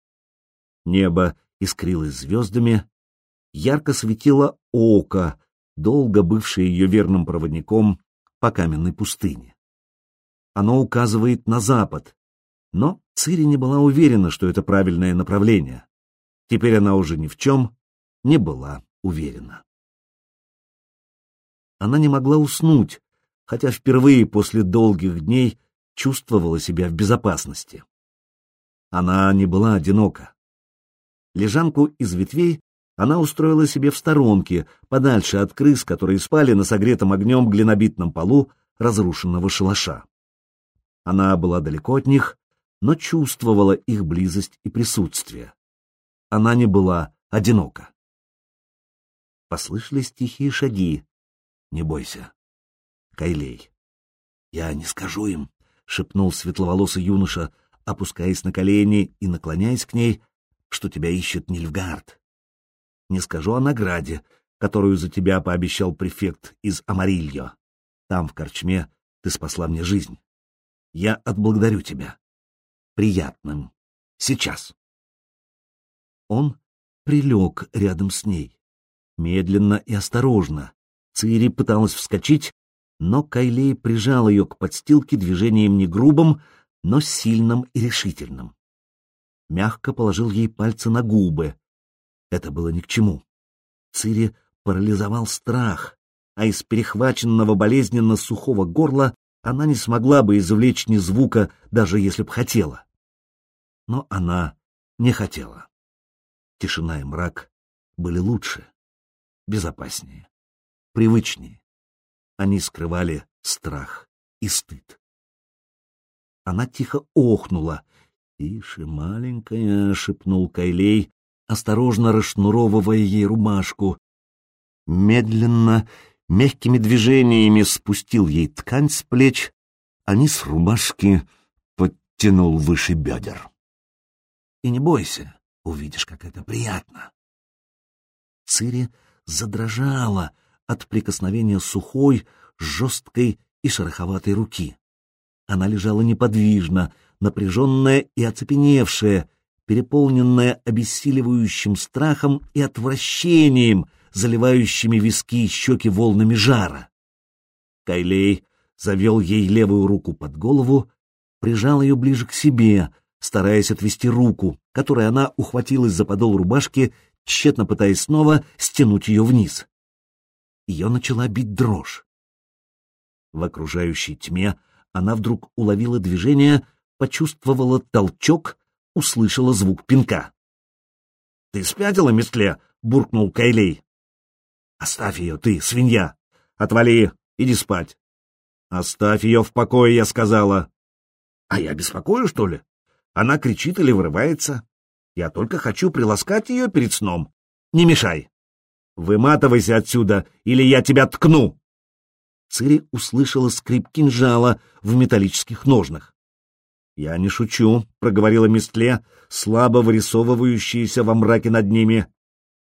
Speaker 2: Небо искрилось звездами, ярко светило око, долго бывшее ее верным проводником по каменной пустыне. Оно указывает на запад, но Цири не была уверена, что это правильное направление. Теперь она уже ни в чем не была уверена. Она не могла уснуть, хотя впервые после долгих дней чувствовала себя в безопасности. Она не была одинока. Лежанку из ветвей она устроила себе в сторонке, подальше от крыс, которые спали на согретом огнем глинобитном полу разрушенного шалаша. Она была далеко от них, но чувствовала их близость и присутствие. Она не была одинока. Послышались тихие шаги. «Не бойся, Кайлей. Я не скажу им, — шепнул светловолосый юноша, опускаясь на колени и наклоняясь к ней, — что тебя ищет Нильфгард. Не скажу о награде, которую за тебя пообещал префект из Амарильо. Там, в корчме, ты спасла мне жизнь. Я отблагодарю тебя. Приятным. Сейчас. Он прилег рядом с ней. Медленно и осторожно. Цири пыталась вскочить, но Кайлей прижал ее к подстилке движением не грубым, но сильным и решительным. Мягко положил ей пальцы на губы. Это было ни к чему. Цири парализовал страх, а из перехваченного болезненно сухого горла она не смогла бы извлечь ни звука, даже если б хотела. Но она не хотела. Тишина и мрак были лучше, безопаснее, привычнее. Они скрывали страх и стыд. Она тихо охнула. «Тише, маленькая», — шепнул Кайлей, осторожно расшнуровывая ей рубашку. Медленно, мягкими движениями спустил ей ткань с плеч, а низ рубашки подтянул выше бедер. «И не бойся, увидишь, как это приятно». Цири задрожала, от прикосновения сухой, жесткой и шероховатой руки. Она лежала неподвижно, напряженная и оцепеневшая, переполненная обессиливающим страхом и отвращением, заливающими виски и щеки волнами жара. Кайлей завел ей левую руку под голову, прижал ее ближе к себе, стараясь отвести руку, которой она ухватилась за подол рубашки, тщетно пытаясь снова стянуть ее вниз ее начала бить дрожь. В окружающей тьме она вдруг уловила движение, почувствовала толчок, услышала звук пинка. — Ты спятила, Местле? — буркнул Кайлей. — Оставь ее, ты, свинья! Отвали, иди спать. — Оставь ее в покое, я сказала. — А я беспокою, что ли? Она кричит или вырывается. Я только хочу приласкать ее перед сном. Не мешай. Выматывайся отсюда, или я тебя ткну!» Цири услышала скрип кинжала в металлических ножнах. «Я не шучу», — проговорила Местле, слабо вырисовывающаяся во мраке над ними.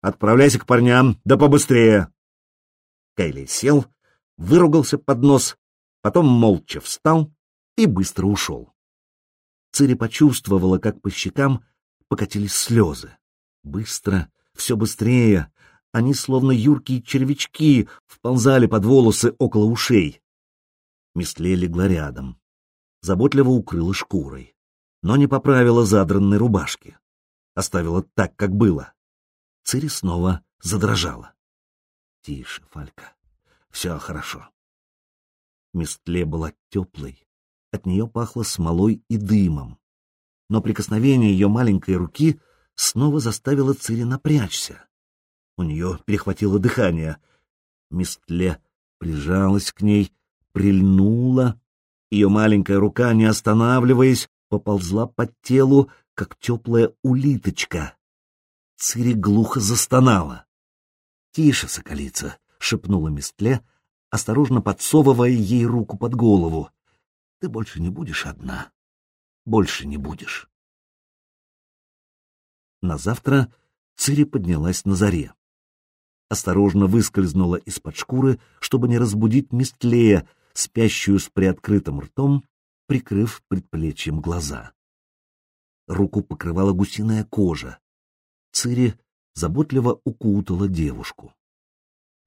Speaker 2: «Отправляйся к парням, да побыстрее!» Кайли сел, выругался под нос, потом молча встал и быстро ушел. Цири почувствовала, как по щекам покатились слезы. Быстро, все быстрее, они, словно юркие червячки, вползали под волосы около ушей. Местле легла рядом. Заботливо укрыла шкурой, но не поправила задранной рубашки. Оставила так, как было. Цири снова задрожала. Тише, Фалька, все хорошо. Местле была теплой, от нее пахло смолой и дымом. Но прикосновение ее маленькой руки снова заставило Цири напрячься. У нее перехватило дыхание. Местле прижалась к ней, прильнула. Ее маленькая рука, не останавливаясь, поползла по телу, как теплая улиточка. Цири глухо застонала. — Тише, соколица, — шепнула Местле, осторожно подсовывая ей руку под голову. — Ты больше не будешь одна. Больше не будешь. На завтра Цири поднялась на заре. Осторожно выскользнула из-под шкуры, чтобы не разбудить Местлея, спящую с приоткрытым ртом, прикрыв предплечьем глаза. Руку покрывала гусиная кожа. Цири заботливо укутала девушку.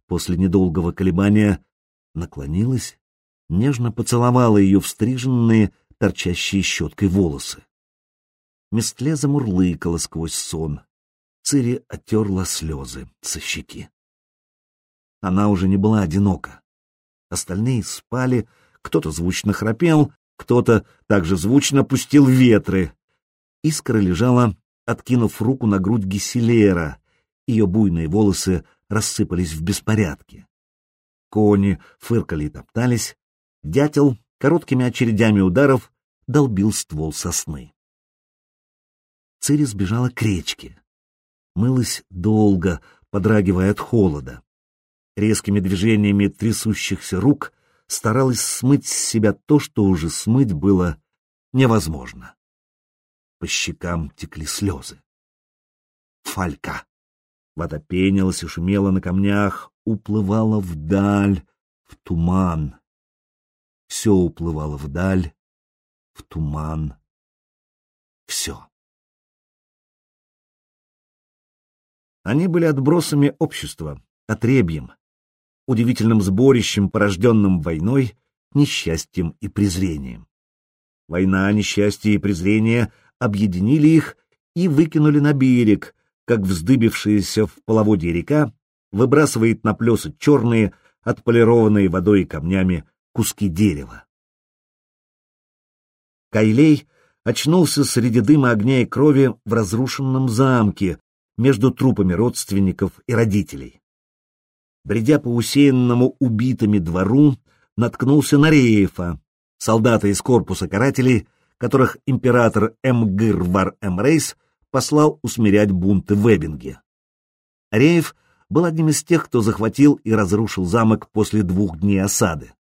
Speaker 2: После недолгого колебания наклонилась, нежно поцеловала ее в стриженные, торчащие щеткой волосы. Местле замурлыкала сквозь сон. Цири оттерла слезы со щеки. Она уже не была одинока. Остальные спали, кто-то звучно храпел, кто-то также звучно пустил ветры. Искра лежала, откинув руку на грудь Гиселера. Ее буйные волосы рассыпались в беспорядке. Кони фыркали и топтались. Дятел короткими очередями ударов долбил ствол сосны. Цири сбежала к речке. Мылась долго, подрагивая от холода. Резкими движениями трясущихся рук старалась смыть с себя то, что уже смыть было невозможно. По щекам текли слезы. Фалька. Вода пенилась и шумела на камнях, уплывала вдаль, в туман. Все уплывало вдаль, в туман. Все. Они были отбросами общества, отребьем, удивительным сборищем, порожденным войной, несчастьем и презрением. Война, несчастье и презрение объединили их и выкинули на берег, как вздыбившаяся в половодье река выбрасывает на плесы черные, отполированные водой и камнями куски дерева. Кайлей очнулся среди дыма огня и крови в разрушенном замке между трупами родственников и родителей. Бредя по усеянному убитыми двору, наткнулся на Реефа, солдата из корпуса карателей, которых император Эмгыр Эмрейс послал усмирять бунты в Эббинге. Реев был одним из тех, кто захватил и разрушил замок после двух дней осады.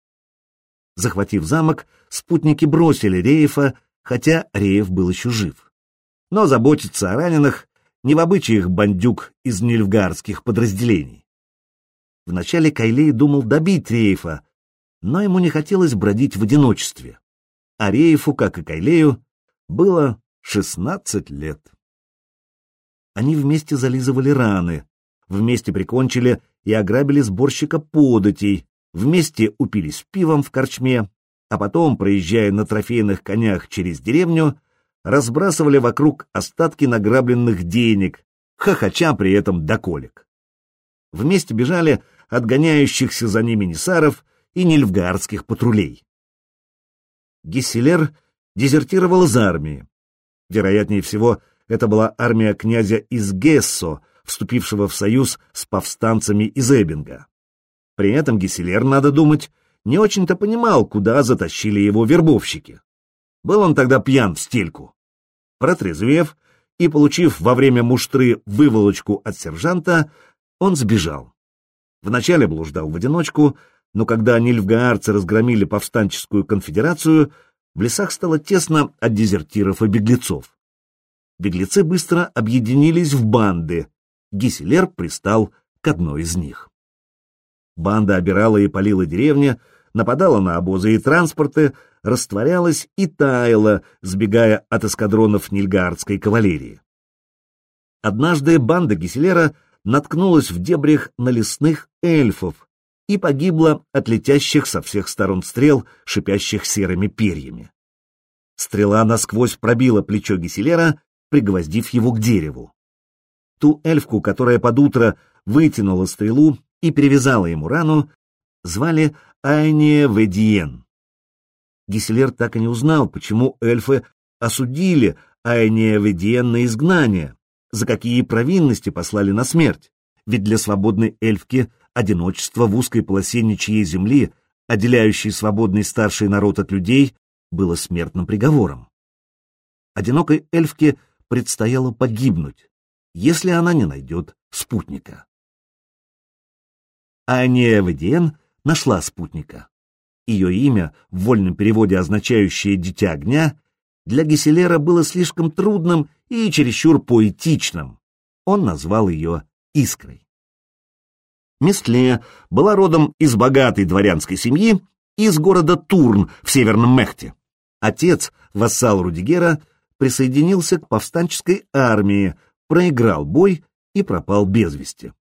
Speaker 2: Захватив замок, спутники бросили Реефа, хотя Реев был еще жив. Но заботиться о раненых не в обычаях бандюк из нильфгарских подразделений. Вначале Кайлей думал добить Рейфа, но ему не хотелось бродить в одиночестве. А Рейфу, как и Кайлею, было шестнадцать лет. Они вместе зализывали раны, вместе прикончили и ограбили сборщика податей, вместе упились пивом в корчме, а потом, проезжая на трофейных конях через деревню, разбрасывали вокруг остатки награбленных денег, хохоча при этом до колик. Вместе бежали отгоняющихся за ними несаров и нильфгардских патрулей. Гесселер дезертировал из армии. Вероятнее всего, это была армия князя из Гессо, вступившего в союз с повстанцами из Эббинга. При этом Гесселер, надо думать, не очень-то понимал, куда затащили его вербовщики. Был он тогда пьян в стельку. Протрезвев и получив во время муштры выволочку от сержанта, он сбежал. Вначале блуждал в одиночку, но когда нильфгаарцы разгромили повстанческую конфедерацию, в лесах стало тесно от дезертиров и беглецов. Беглецы быстро объединились в банды. Гиселер пристал к одной из них. Банда обирала и палила деревни, нападала на обозы и транспорты, растворялась и таяла, сбегая от эскадронов нильгардской кавалерии. Однажды банда Гиселера наткнулась в дебрях на лесных эльфов и погибла от летящих со всех сторон стрел, шипящих серыми перьями. Стрела насквозь пробила плечо Гиселера, пригвоздив его к дереву. Ту эльфку, которая под утро вытянула стрелу и перевязала ему рану, звали Айния Ведиен. Гиселер так и не узнал, почему эльфы осудили Айния Ведиен на изгнание, за какие провинности послали на смерть, ведь для свободной эльфки одиночество в узкой полосе ничьей земли, отделяющей свободный старший народ от людей, было смертным приговором. Одинокой эльфке предстояло погибнуть, если она не найдет спутника. Ания Ведиен нашла спутника. Ее имя, в вольном переводе означающее «дитя огня», для Геселера было слишком трудным и чересчур поэтичным. Он назвал ее Искрой. Местле была родом из богатой дворянской семьи из города Турн в Северном Мехте. Отец, вассал Рудигера, присоединился к повстанческой армии, проиграл бой и пропал без вести.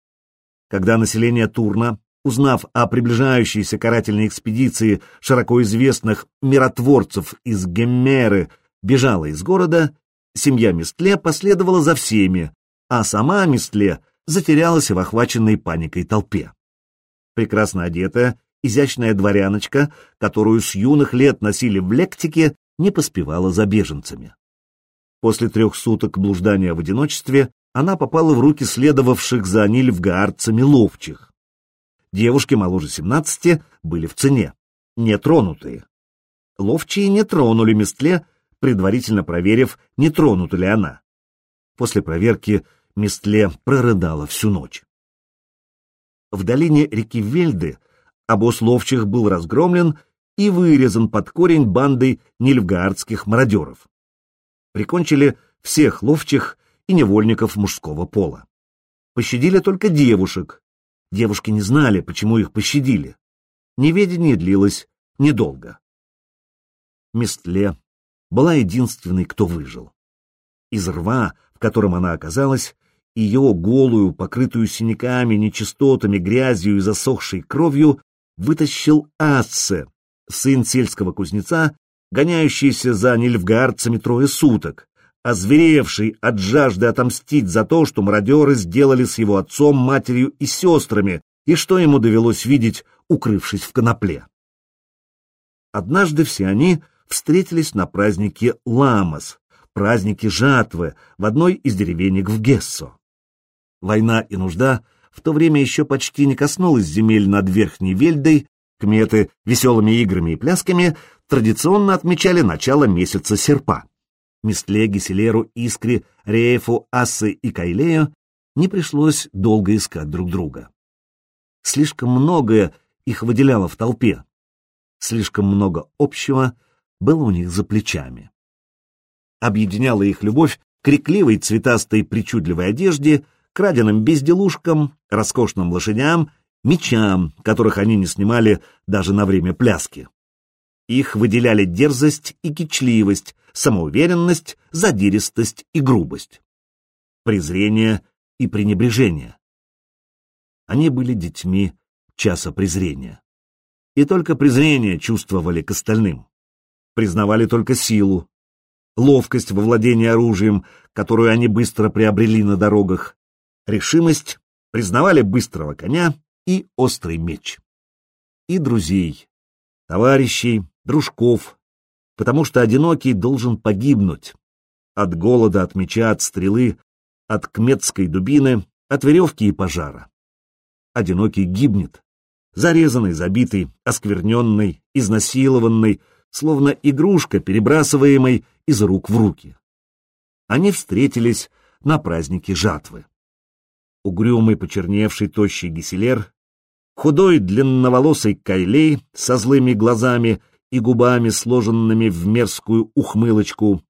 Speaker 2: Когда население Турна узнав о приближающейся карательной экспедиции широко известных миротворцев из Геммеры, бежала из города, семья Местле последовала за всеми, а сама Местле затерялась в охваченной паникой толпе. Прекрасно одетая, изящная дворяночка, которую с юных лет носили в лектике, не поспевала за беженцами. После трех суток блуждания в одиночестве она попала в руки следовавших за нильфгаарцами ловчих. Девушки моложе 17 были в цене, нетронутые. Ловчие не тронули Местле, предварительно проверив, не тронута ли она. После проверки Местле прорыдала всю ночь. В долине реки Вельды обоз ловчих был разгромлен и вырезан под корень бандой нильфгаардских мародеров. Прикончили всех ловчих и невольников мужского пола. Пощадили только девушек, Девушки не знали, почему их пощадили. Неведение длилось недолго. Местле была единственной, кто выжил. Из рва, в котором она оказалась, ее голую, покрытую синяками, нечистотами, грязью и засохшей кровью, вытащил Асце, сын сельского кузнеца, гоняющийся за нильфгаарцами трое суток, озверевший от жажды отомстить за то, что мародеры сделали с его отцом, матерью и сестрами, и что ему довелось видеть, укрывшись в конопле. Однажды все они встретились на празднике Ламас, празднике жатвы, в одной из деревенек в Гессо. Война и нужда в то время еще почти не коснулась земель над Верхней Вельдой, кметы веселыми играми и плясками традиционно отмечали начало месяца серпа. Местле, Геселеру, Искре, Реефу, Ассе и Кайлею не пришлось долго искать друг друга. Слишком многое их выделяло в толпе. Слишком много общего было у них за плечами. Объединяла их любовь к крикливой цветастой причудливой одежде, краденым безделушкам, роскошным лошадям, мечам, которых они не снимали даже на время пляски. Их выделяли дерзость и кичливость, самоуверенность, задиристость и грубость, презрение и пренебрежение. Они были детьми часа презрения. И только презрение чувствовали к остальным. Признавали только силу, ловкость во владении оружием, которую они быстро приобрели на дорогах, решимость, признавали быстрого коня и острый меч. И друзей, товарищей, дружков, потому что одинокий должен погибнуть. От голода, от меча, от стрелы, от кметской дубины, от веревки и пожара. Одинокий гибнет, зарезанный, забитый, оскверненный, изнасилованный, словно игрушка, перебрасываемой из рук в руки. Они встретились на празднике жатвы. Угрюмый, почерневший, тощий гиселер, худой, длинноволосый кайлей со злыми глазами и губами, сложенными в мерзкую ухмылочку,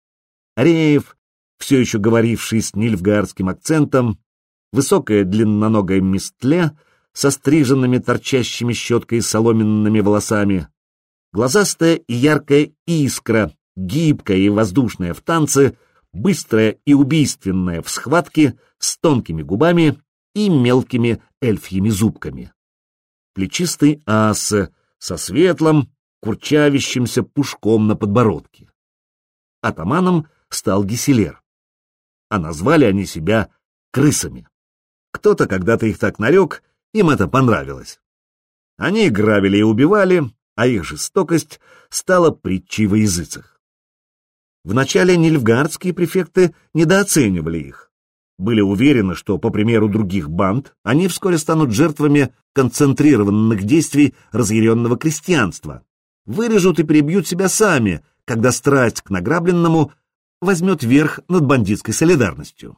Speaker 2: Ареев, все еще говоривший с нильфгаарским акцентом, высокая длинноногая Мистле со стриженными торчащими щеткой соломенными волосами, глазастая и яркая искра, гибкая и воздушная в танце, быстрая и убийственная в схватке, с тонкими губами и мелкими эльфьими зубками. Плечистый ас со светлым, курчавящимся пушком на подбородке. Атаманом стал Геселер. А назвали они себя крысами. Кто-то когда-то их так нарек, им это понравилось. Они грабили и убивали, а их жестокость стала притчей во языцах. Вначале нильфгардские префекты недооценивали их. Были уверены, что, по примеру других банд, они вскоре станут жертвами концентрированных действий разъяренного крестьянства, вырежут и перебьют себя сами, когда страсть к награбленному возьмет верх над бандитской солидарностью.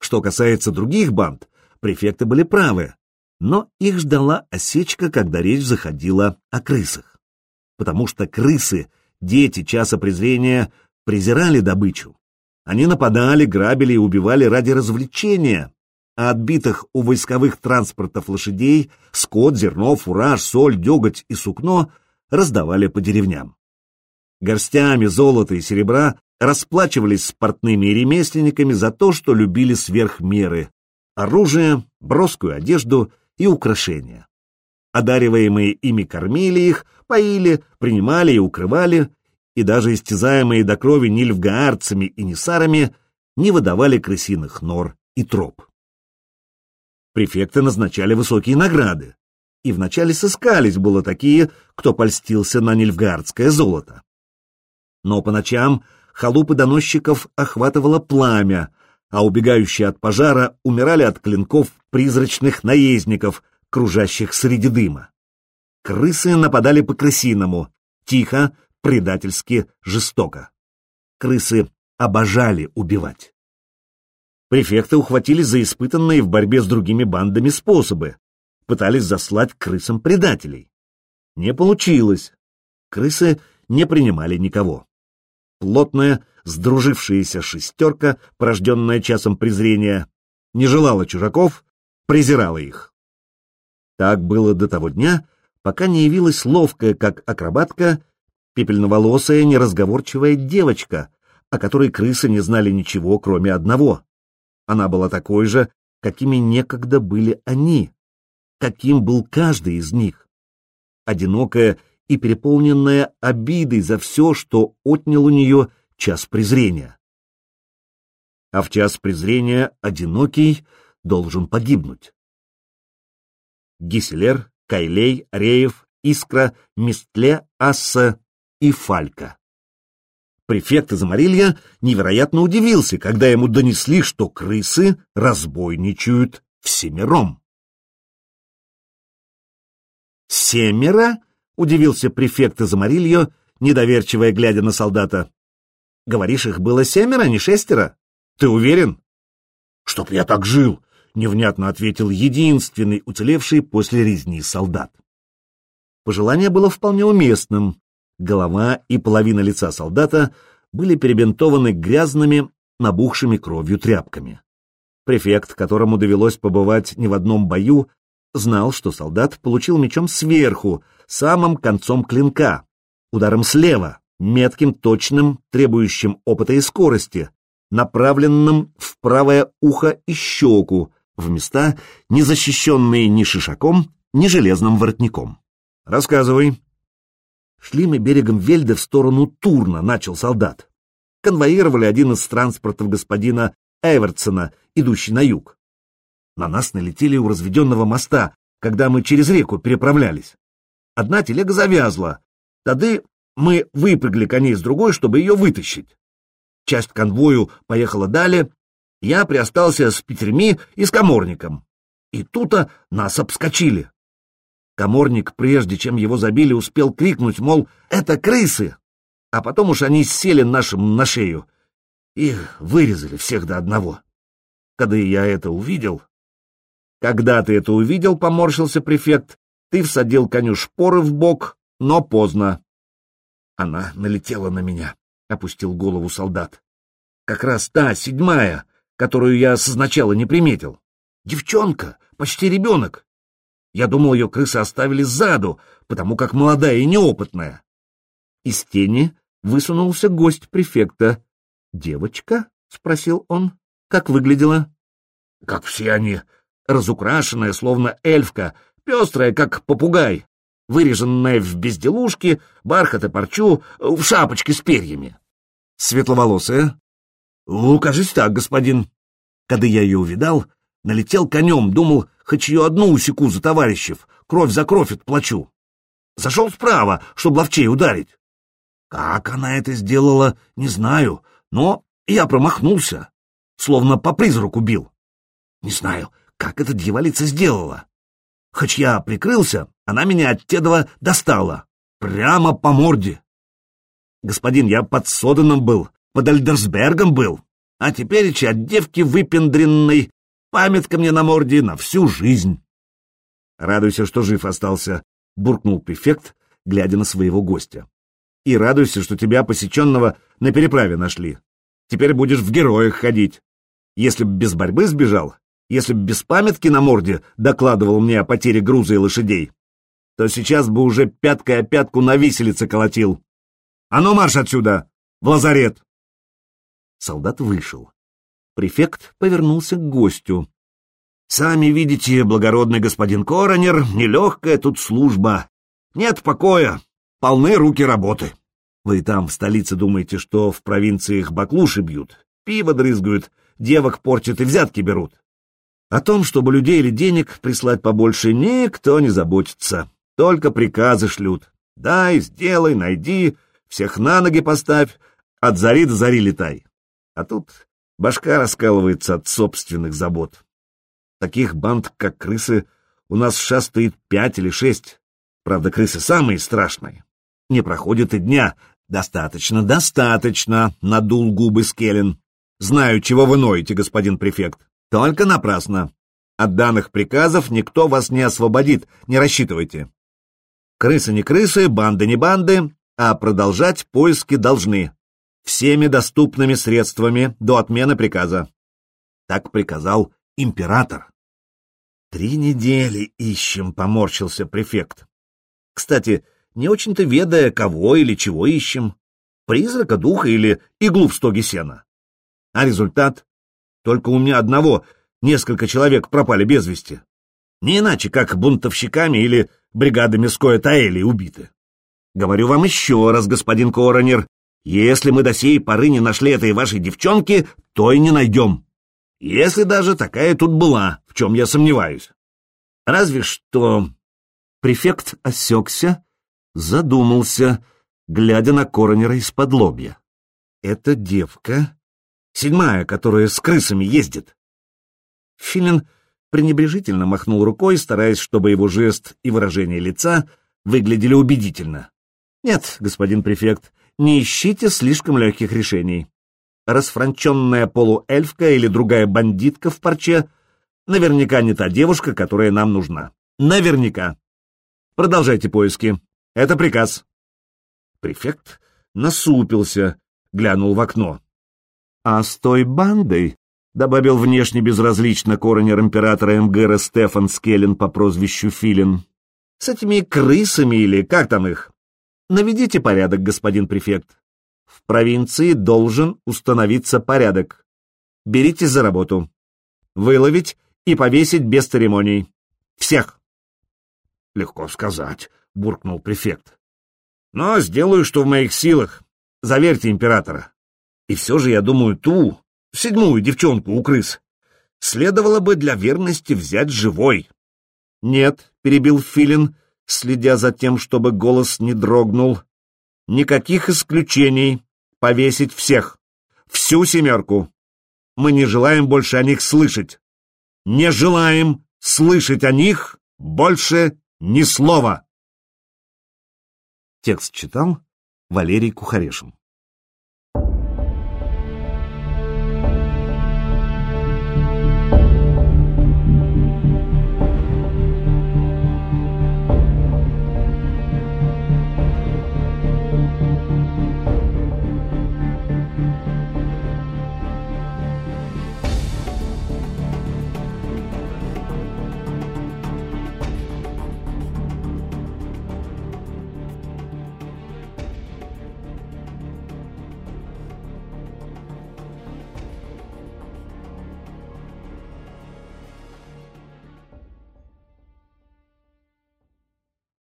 Speaker 2: Что касается других банд, префекты были правы, но их ждала осечка, когда речь заходила о крысах. Потому что крысы, дети часа презрения, презирали добычу. Они нападали, грабили и убивали ради развлечения, а отбитых у войсковых транспортов лошадей скот, зерно, фураж, соль, деготь и сукно раздавали по деревням. Горстями золота и серебра расплачивались с портными и ремесленниками за то, что любили сверх меры — оружие, броскую одежду и украшения. Одариваемые ими кормили их, поили, принимали и укрывали, и даже истязаемые до крови нильфгаарцами и несарами не выдавали крысиных нор и троп. Префекты назначали высокие награды, и вначале сыскались было такие, кто польстился на нильфгаардское золото. Но по ночам халупы доносчиков охватывало пламя, а убегающие от пожара умирали от клинков призрачных наездников, кружащих среди дыма. Крысы нападали по крысиному, тихо, предательски, жестоко. Крысы обожали убивать. Префекты ухватились за испытанные в борьбе с другими бандами способы, пытались заслать крысам предателей. Не получилось. Крысы не принимали никого плотная, сдружившаяся шестерка, порожденная часом презрения, не желала чужаков, презирала их. Так было до того дня, пока не явилась ловкая, как акробатка, пепельноволосая, неразговорчивая девочка, о которой крысы не знали ничего, кроме одного. Она была такой же, какими некогда были они, каким был каждый из них. Одинокая и переполненная обидой за все, что отнял у нее час презрения. А в час презрения одинокий должен погибнуть. Гиселер, Кайлей, Реев, Искра, Местле, Асса и Фалька. Префект из Амарилья невероятно удивился, когда ему донесли, что крысы разбойничают всемиром. «Семеро?» — удивился префект Замарильо, недоверчиво глядя на солдата. — Говоришь, их было семеро, а не шестеро? Ты уверен? — Чтоб я так жил! — невнятно ответил единственный уцелевший после резни солдат. Пожелание было вполне уместным. Голова и половина лица солдата были перебинтованы грязными, набухшими кровью тряпками. Префект, которому довелось побывать не в одном бою, знал, что солдат получил мечом сверху, самым концом клинка, ударом слева, метким, точным, требующим опыта и скорости, направленным в правое ухо и щеку, в места, не защищенные ни шишаком, ни железным воротником. «Рассказывай». Шли мы берегом Вельда в сторону Турна, начал солдат. Конвоировали один из транспортов господина Эвертсона, идущий на юг. На нас налетели у разведенного моста, когда мы через реку переправлялись. Одна телега завязла. Тады мы выпрыгли коней с другой, чтобы ее вытащить. Часть конвою поехала далее, я приостался с пятерьми и с коморником. И тут-то нас обскочили. Коморник, прежде чем его забили, успел крикнуть, мол, это крысы. А потом уж они сели нашим на шею и вырезали всех до одного. Когда я это увидел... Когда ты это увидел, поморщился префект, ты всадил коню шпоры в бок, но поздно. Она налетела на меня, — опустил голову солдат. Как раз та, седьмая, которую я сначала не приметил. Девчонка, почти ребенок. Я думал, ее крысы оставили сзаду, потому как молодая и неопытная. Из тени высунулся гость префекта. «Девочка?» — спросил он. «Как выглядела?» «Как все они, разукрашенная, словно эльфка, пестрая, как попугай, выреженная в безделушки, бархат и парчу, в шапочке с перьями. Светловолосая? — Кажись так, господин.
Speaker 1: Когда я ее увидал, налетел конем, думал, хоть ее одну усеку за товарищев, кровь за кровь отплачу. Зашел справа, чтобы ловчей ударить. Как она это сделала, не знаю, но я промахнулся, словно по призраку бил. Не знаю, как эта дьяволица сделала. Хоть я прикрылся, она меня от Тедова достала. Прямо по морде. Господин, я под Соданом был, под Альдерсбергом был. А теперь от девки выпендренной, памятка мне на морде на всю жизнь. Радуйся, что жив остался, — буркнул префект, глядя на своего гостя. И радуйся, что тебя, посеченного, на переправе нашли. Теперь будешь в героях ходить. Если б без борьбы сбежал, если б без памятки на морде докладывал мне о потере груза и лошадей, то сейчас бы уже пяткой о пятку на виселице колотил. А ну марш отсюда! В лазарет!» Солдат вышел. Префект повернулся к гостю. «Сами видите, благородный господин Коронер, нелегкая тут служба. Нет покоя, полны руки работы. Вы там в столице думаете, что в провинциях баклуши бьют, пиво дрызгают, девок портят и взятки берут. О том, чтобы людей или денег прислать побольше, никто не заботится. Только приказы шлют. Дай, сделай, найди, всех на ноги поставь, от зари до зари летай. А тут башка раскалывается от собственных забот. Таких банд, как крысы, у нас шастает пять или шесть. Правда, крысы самые страшные. Не проходит и дня. Достаточно, достаточно, надул губы Скеллен. Знаю, чего вы ноете, господин префект. Только напрасно. От данных приказов никто вас не освободит, не рассчитывайте. Крысы не крысы, банды не банды, а продолжать поиски должны. Всеми доступными средствами до отмены приказа. Так приказал император. Три недели ищем, поморщился префект. Кстати, не очень-то ведая, кого или чего ищем. Призрака, духа или иглу в стоге сена. А результат? Только у меня одного несколько человек пропали без вести. Не иначе, как бунтовщиками или бригадами Скоя Таэли убиты. Говорю вам еще раз, господин Коронер, если мы до сей поры не нашли этой вашей девчонки, то и не найдем. Если даже такая тут была, в чем я сомневаюсь. Разве что... Префект осекся, задумался, глядя на Коронера из-под лобья. Это девка, седьмая, которая с крысами ездит. Филин пренебрежительно махнул рукой, стараясь, чтобы его жест и выражение лица выглядели убедительно. «Нет, господин префект, не ищите слишком легких решений расфранченная полуэльфка или другая бандитка в парче наверняка не та девушка, которая нам нужна. Наверняка. Продолжайте поиски. Это приказ. Префект насупился, глянул в окно. А с той бандой, добавил внешне безразлично коронер императора МГР Стефан Скеллен по прозвищу Филин, с этими крысами или как там их? Наведите порядок, господин префект в провинции должен установиться порядок. Берите за работу. Выловить и повесить без церемоний. Всех. Легко сказать, буркнул префект. Но сделаю, что в моих силах. Заверьте императора. И все же, я думаю, ту, седьмую девчонку у крыс, следовало бы для верности взять живой. Нет, перебил Филин, следя за тем, чтобы голос не дрогнул. Никаких исключений. Повесить всех. Всю семерку. Мы не желаем больше о них слышать. Не желаем слышать о них больше ни слова. Текст читал Валерий Кухарешин.